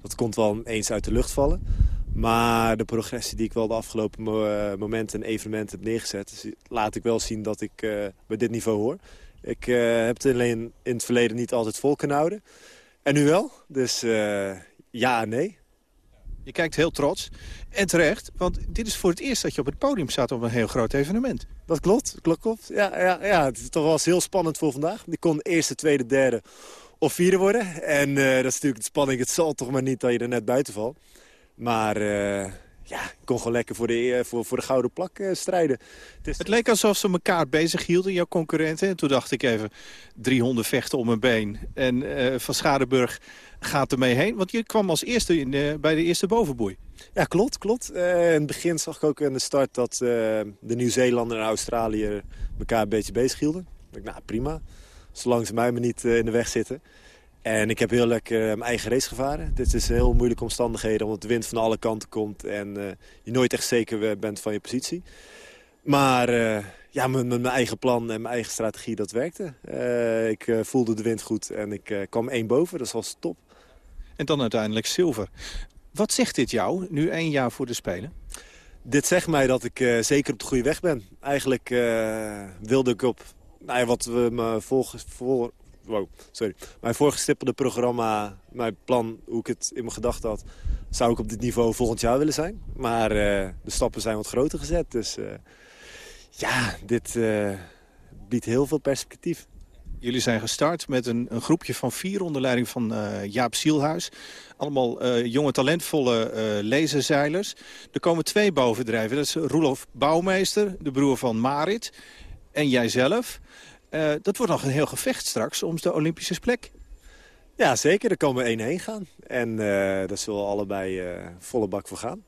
S28: dat komt wel eens uit de lucht vallen. Maar de progressie die ik wel de afgelopen mo- momenten en evenementen heb neergezet... laat ik wel zien dat ik bij dit niveau hoor. Ik heb het alleen in het verleden niet altijd vol kunnen houden. En nu wel, dus ja en nee.
S29: Je kijkt heel trots. En terecht, want dit is voor het eerst dat je op het podium staat op een heel groot evenement.
S28: Dat klopt, klopt, klopt. Ja, ja, ja, het is toch wel eens heel spannend voor vandaag. Ik kon eerste, tweede, derde of vierde worden. En eh, dat is natuurlijk de spanning. Het zal toch maar niet dat je er net buiten valt. Maar eh, ja, ik kon gewoon lekker voor de, eh, voor, voor de gouden plak strijden. Het is...
S29: Het leek alsof ze elkaar bezig hielden, jouw concurrenten. En toen dacht ik even, drie honden vechten om mijn been. En Van Schadenburg gaat ermee heen. Want je kwam als eerste in bij de eerste bovenboei.
S28: Ja, klopt, klopt. Eh, in het begin zag ik ook in de start dat eh, de Nieuw-Zeelander en Australiër elkaar een beetje bezig hielden. Ik dacht, nou prima, zolang ze mij maar niet eh, in de weg zitten. En ik heb heel lekker mijn eigen race gevaren. Dit is heel moeilijke omstandigheden, omdat de wind van alle kanten komt... en je nooit echt zeker bent van je positie. Maar ja, mijn eigen plan en mijn eigen strategie, dat werkte. Ik voelde de wind goed en ik kwam één boven, dat was top.
S29: En dan uiteindelijk zilver. Wat zegt dit jou, nu één jaar voor de Spelen?
S28: Dit zegt mij dat ik eh, zeker op de goede weg ben. Eigenlijk eh, wilde ik op nou wat we me voor, wow, sorry, mijn voorgestippelde programma, mijn plan, hoe ik het in mijn gedachten had, zou ik op dit niveau volgend jaar willen zijn. Maar eh, de stappen zijn wat groter gezet. Dus ja, dit biedt heel veel perspectief.
S29: Jullie zijn gestart met een, een groepje van vier onder leiding van eh, Jaap Sielhuis. Allemaal eh, jonge, talentvolle eh laserzeilers. Er komen twee bovendrijven. Dat is Roelof Bouwmeester, de broer van Marit. En jijzelf. Dat wordt nog een heel gevecht straks om de Olympische plek.
S28: Ja, zeker. Er komen één heen gaan. En daar zullen we allebei volle bak voor gaan.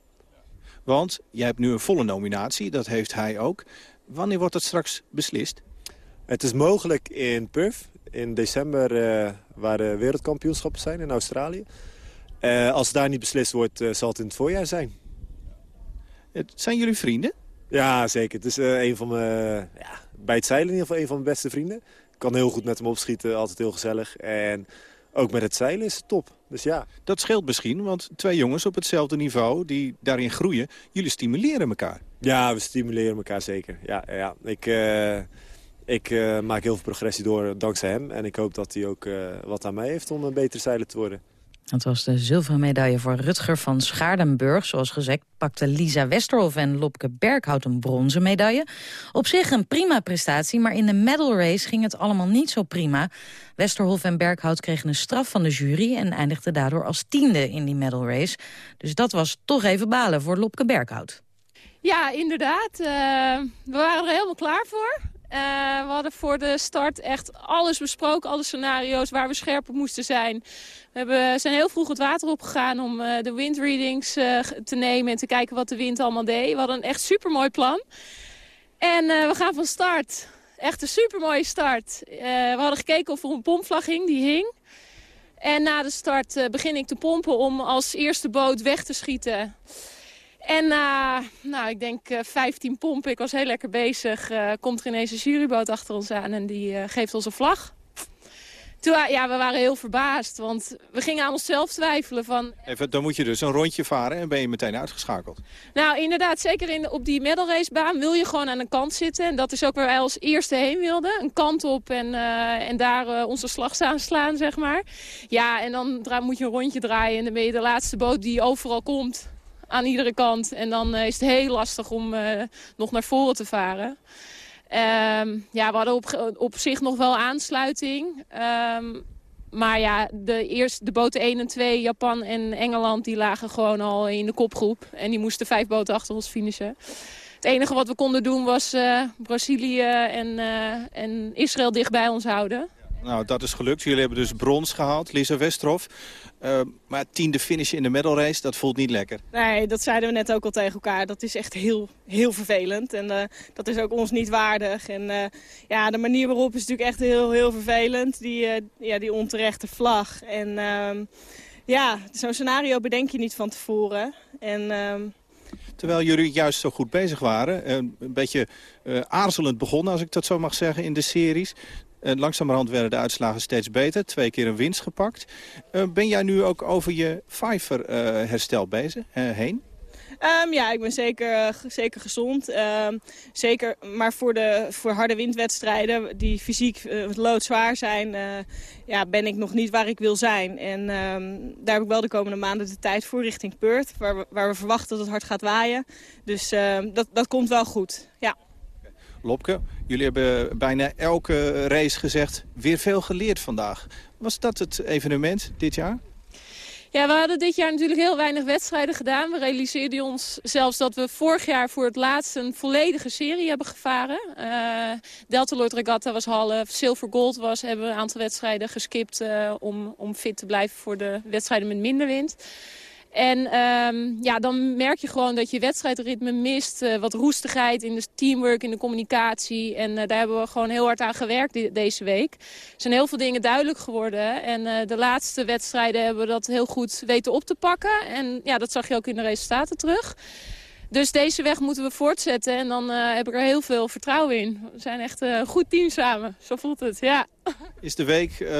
S29: Want jij hebt nu een volle nominatie, dat heeft hij ook. Wanneer wordt dat straks beslist?
S28: Het is mogelijk in Perth in december, eh, waar de wereldkampioenschappen zijn in Australië. Eh, als daar niet beslist wordt, eh, zal het in het voorjaar zijn.
S29: Het, zijn jullie vrienden?
S28: Ja, zeker. Het is een van mijn, ja, bij het zeilen in ieder geval een van mijn beste vrienden. Ik kan heel goed met hem opschieten, altijd heel gezellig. En ook met het zeilen is het top. Dus ja.
S29: Dat scheelt misschien, want twee jongens op hetzelfde niveau die daarin groeien, jullie stimuleren elkaar.
S28: Ja, we stimuleren elkaar zeker. Ja, ja. Ik, ik eh, maak heel veel progressie door dankzij hem. En ik hoop dat hij ook eh, wat aan mij heeft om een betere zeiler te worden.
S4: Het was de zilveren medaille voor Rutger van Schaardenburg. Zoals gezegd pakte Lisa Westerhof en Lopke Berghout een bronzen medaille. Op zich een prima prestatie, maar in de medal race ging het allemaal niet zo prima. Westerhof en Berghout kregen een straf van de jury... en eindigden daardoor als tiende in die medal race. Dus dat was toch even balen voor Lopke Berghout.
S30: Ja, inderdaad. Uh, we waren er helemaal klaar voor. Uh, we hadden voor de start echt alles besproken, alle scenario's waar we scherp op moesten zijn. We hebben, zijn heel vroeg het water opgegaan om uh, de windreadings uh, te nemen en te kijken wat de wind allemaal deed. We hadden een echt supermooi plan. En we gaan van start. Echt een supermooie start. we hadden gekeken of er een pompvlag hing, die hing. En na de start begin ik te pompen om als eerste boot weg te schieten. En na, nou, ik denk 15 pompen, ik was heel lekker bezig, uh, komt er ineens een juryboot achter ons aan en die uh, geeft ons een vlag. Toen, ja, we waren heel verbaasd, want we gingen aan onszelf twijfelen van...
S29: Even, dan moet je dus een rondje varen en ben je meteen uitgeschakeld.
S30: Nou, inderdaad, zeker in, op die medalracebaan wil je gewoon aan de kant zitten. En dat is ook waar wij als eerste heen wilden. Een kant op en, uh, en daar onze slag aan slaan, zeg maar. Ja, en dan moet je een rondje draaien en dan ben je de laatste boot die overal komt aan iedere kant. En dan uh, is het heel lastig om uh, nog naar voren te varen. Um, ja, we hadden op, op zich nog wel aansluiting. Um, maar ja, de, eerst, de boten 1 en 2, Japan en Engeland, die lagen gewoon al in de kopgroep. En die moesten vijf boten achter ons finishen. Het enige wat we konden doen was uh, Brazilië en, en Israël dicht bij ons houden.
S29: Nou, dat is gelukt. Jullie hebben dus brons gehaald, Lisa Westerhof. Uh, maar tiende finish in de medal race, dat voelt niet lekker.
S30: Nee, dat zeiden we net ook al tegen elkaar. Dat is echt heel, heel vervelend. En uh, dat is ook ons niet waardig. En uh, ja, de manier waarop is natuurlijk echt heel, heel vervelend. Die, ja, die onterechte vlag. En ehm, ja, zo'n scenario bedenk je niet van tevoren. En... ehm
S29: Terwijl jullie juist zo goed bezig waren. Een beetje aarzelend begonnen, als ik dat zo mag zeggen, in de series. Langzamerhand werden de uitslagen steeds beter. Twee keer een winst gepakt. Uh, ben jij nu ook over je Pfeiffer-herstel bezig, heen?
S30: Um, ja, ik ben zeker, zeker gezond. Um, zeker, maar voor, de, voor harde windwedstrijden die fysiek loodzwaar zijn... Ja, ben ik nog niet waar ik wil zijn. En um, daar heb ik wel de komende maanden de tijd voor richting Perth... waar we, waar we verwachten dat het hard gaat waaien. Dus dat, dat komt wel goed, ja.
S29: Lopke, jullie hebben bijna elke race gezegd... weer veel geleerd vandaag. Was dat het evenement dit jaar?
S30: Ja, we hadden dit jaar natuurlijk heel weinig wedstrijden gedaan. We realiseerden ons zelfs dat we vorig jaar voor het laatst een volledige serie hebben gevaren. Uh, Delta Lloyd Regatta was half, Silver Gold was, hebben we een aantal wedstrijden geskipt uh, om, om fit te blijven voor de wedstrijden met minder wind. En um, ja, dan merk je gewoon dat je wedstrijdritme mist. Uh, wat roestigheid in de teamwork, in de communicatie. En uh, daar hebben we gewoon heel hard aan gewerkt de deze week. Er zijn heel veel dingen duidelijk geworden. En uh, de laatste wedstrijden hebben we dat heel goed weten op te pakken. En ja, dat zag je ook in de resultaten terug. Dus deze weg moeten we voortzetten en dan heb ik er heel veel vertrouwen in. We zijn echt een goed team samen, zo voelt het, ja.
S29: Is de week, uh,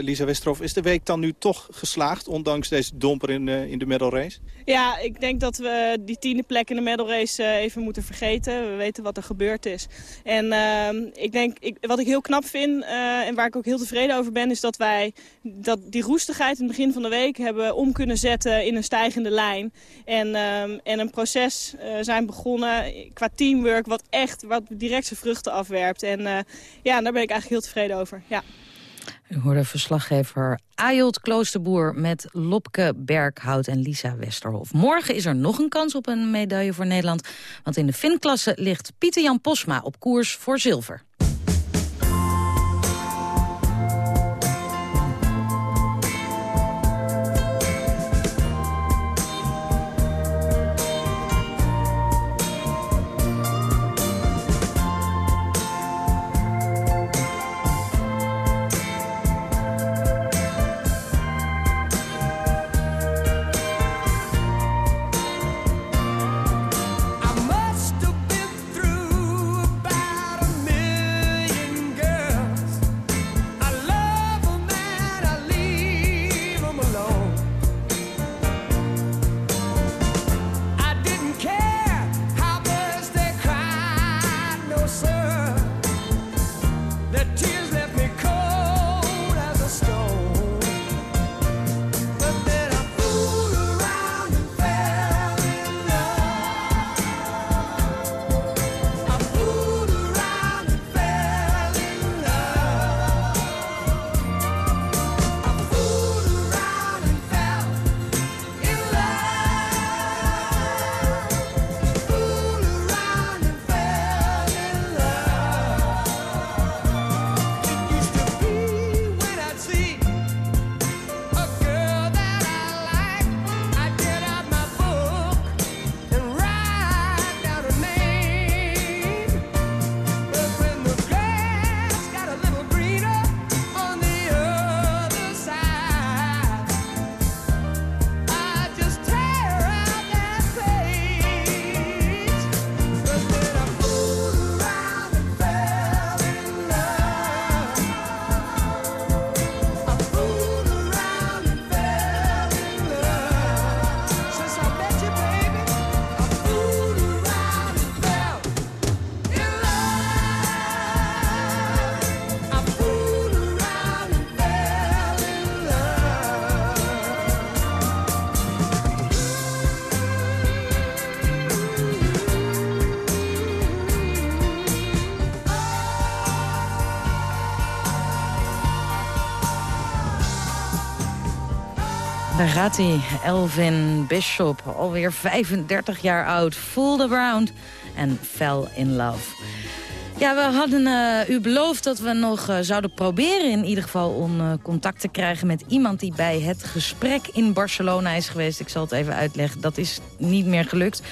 S29: Lisa Westerhof, is de week dan nu toch geslaagd... ondanks deze domper in, uh, in de medal race?
S30: Ja, ik denk dat we die tiende plek in de medal race uh, even moeten vergeten. We weten wat er gebeurd is. En ehm, ik denk, ik, wat ik heel knap vind en waar ik ook heel tevreden over ben... is dat wij dat die roestigheid in het begin van de week hebben om kunnen zetten in een stijgende lijn. En, ehm, en een proces zijn begonnen qua teamwork wat echt wat direct zijn vruchten afwerpt. En ja, daar ben ik eigenlijk heel tevreden over ja.
S4: U hoorde verslaggever Ayot Kloosterboer met Lopke Berghout en Lisa Westerhof. Morgen is er nog een kans op een medaille voor Nederland. Want in de finklasse ligt Pieter-Jan Posma op koers voor zilver. Gaat hij, Elvin Bishop, alweer 35 jaar oud. Fooled around en fell in love. Ja, we hadden uh, u beloofd dat we nog uh, zouden proberen in ieder geval om uh, contact te krijgen met iemand die bij het gesprek in Barcelona is geweest. Ik zal het even uitleggen, dat is niet meer gelukt.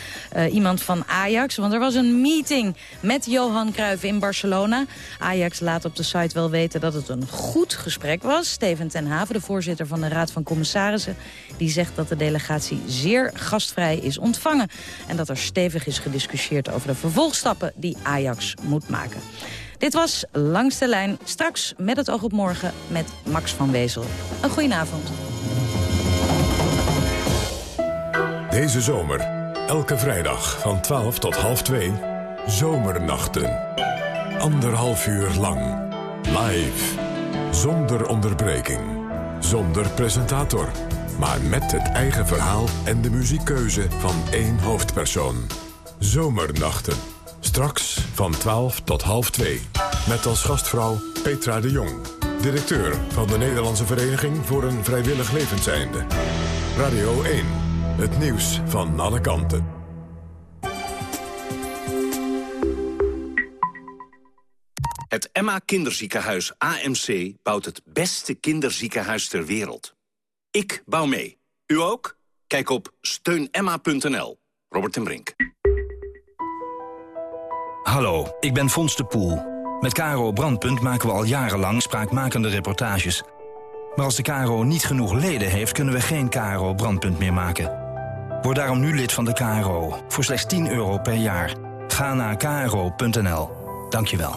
S4: iemand van Ajax, want er was een meeting met Johan Cruijff in Barcelona. Ajax laat op de site wel weten dat het een goed gesprek was. Steven ten Haven, de voorzitter van de Raad van Commissarissen, die zegt dat de delegatie zeer gastvrij is ontvangen. En dat er stevig is gediscussieerd over de vervolgstappen die Ajax moet maken. Dit was Langs de Lijn, straks met het oog op morgen met Max van Wezel. Een goedenavond.
S31: Deze zomer, elke vrijdag van 12 tot half 2, Zomernachten. Anderhalf uur lang, live, zonder onderbreking, zonder presentator... maar met het eigen verhaal en de muziekkeuze van één hoofdpersoon. Zomernachten. Straks van 12 tot half 2. Met als gastvrouw Petra de Jong. Directeur van de Nederlandse Vereniging voor een Vrijwillig Levenseinde. Radio 1. Het nieuws van alle kanten.
S32: Het Emma Kinderziekenhuis AMC bouwt het beste kinderziekenhuis ter wereld. Ik bouw mee. U ook? Kijk op steunemma.nl. Robert en Brink.
S33: Hallo, ik ben Fons de Poel. Met Caro Brandpunt maken we al jarenlang spraakmakende reportages. Maar als de KRO niet genoeg leden heeft, kunnen we geen KRO Brandpunt meer maken. Word daarom nu lid van de KRO, voor slechts 10 euro per jaar. Ga naar kro.nl. Dank je wel.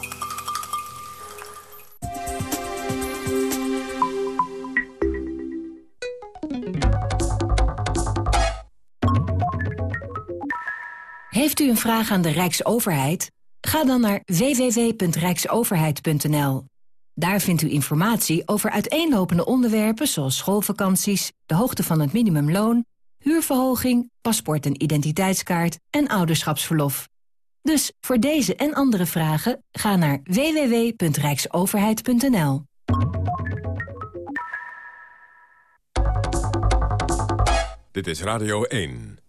S34: Heeft u een vraag aan de Rijksoverheid? Ga dan naar www.rijksoverheid.nl. Daar vindt u informatie over uiteenlopende onderwerpen zoals schoolvakanties, de hoogte van het minimumloon, huurverhoging, paspoort en identiteitskaart en ouderschapsverlof. Dus voor deze en andere vragen ga naar www.rijksoverheid.nl.
S31: Dit is Radio 1.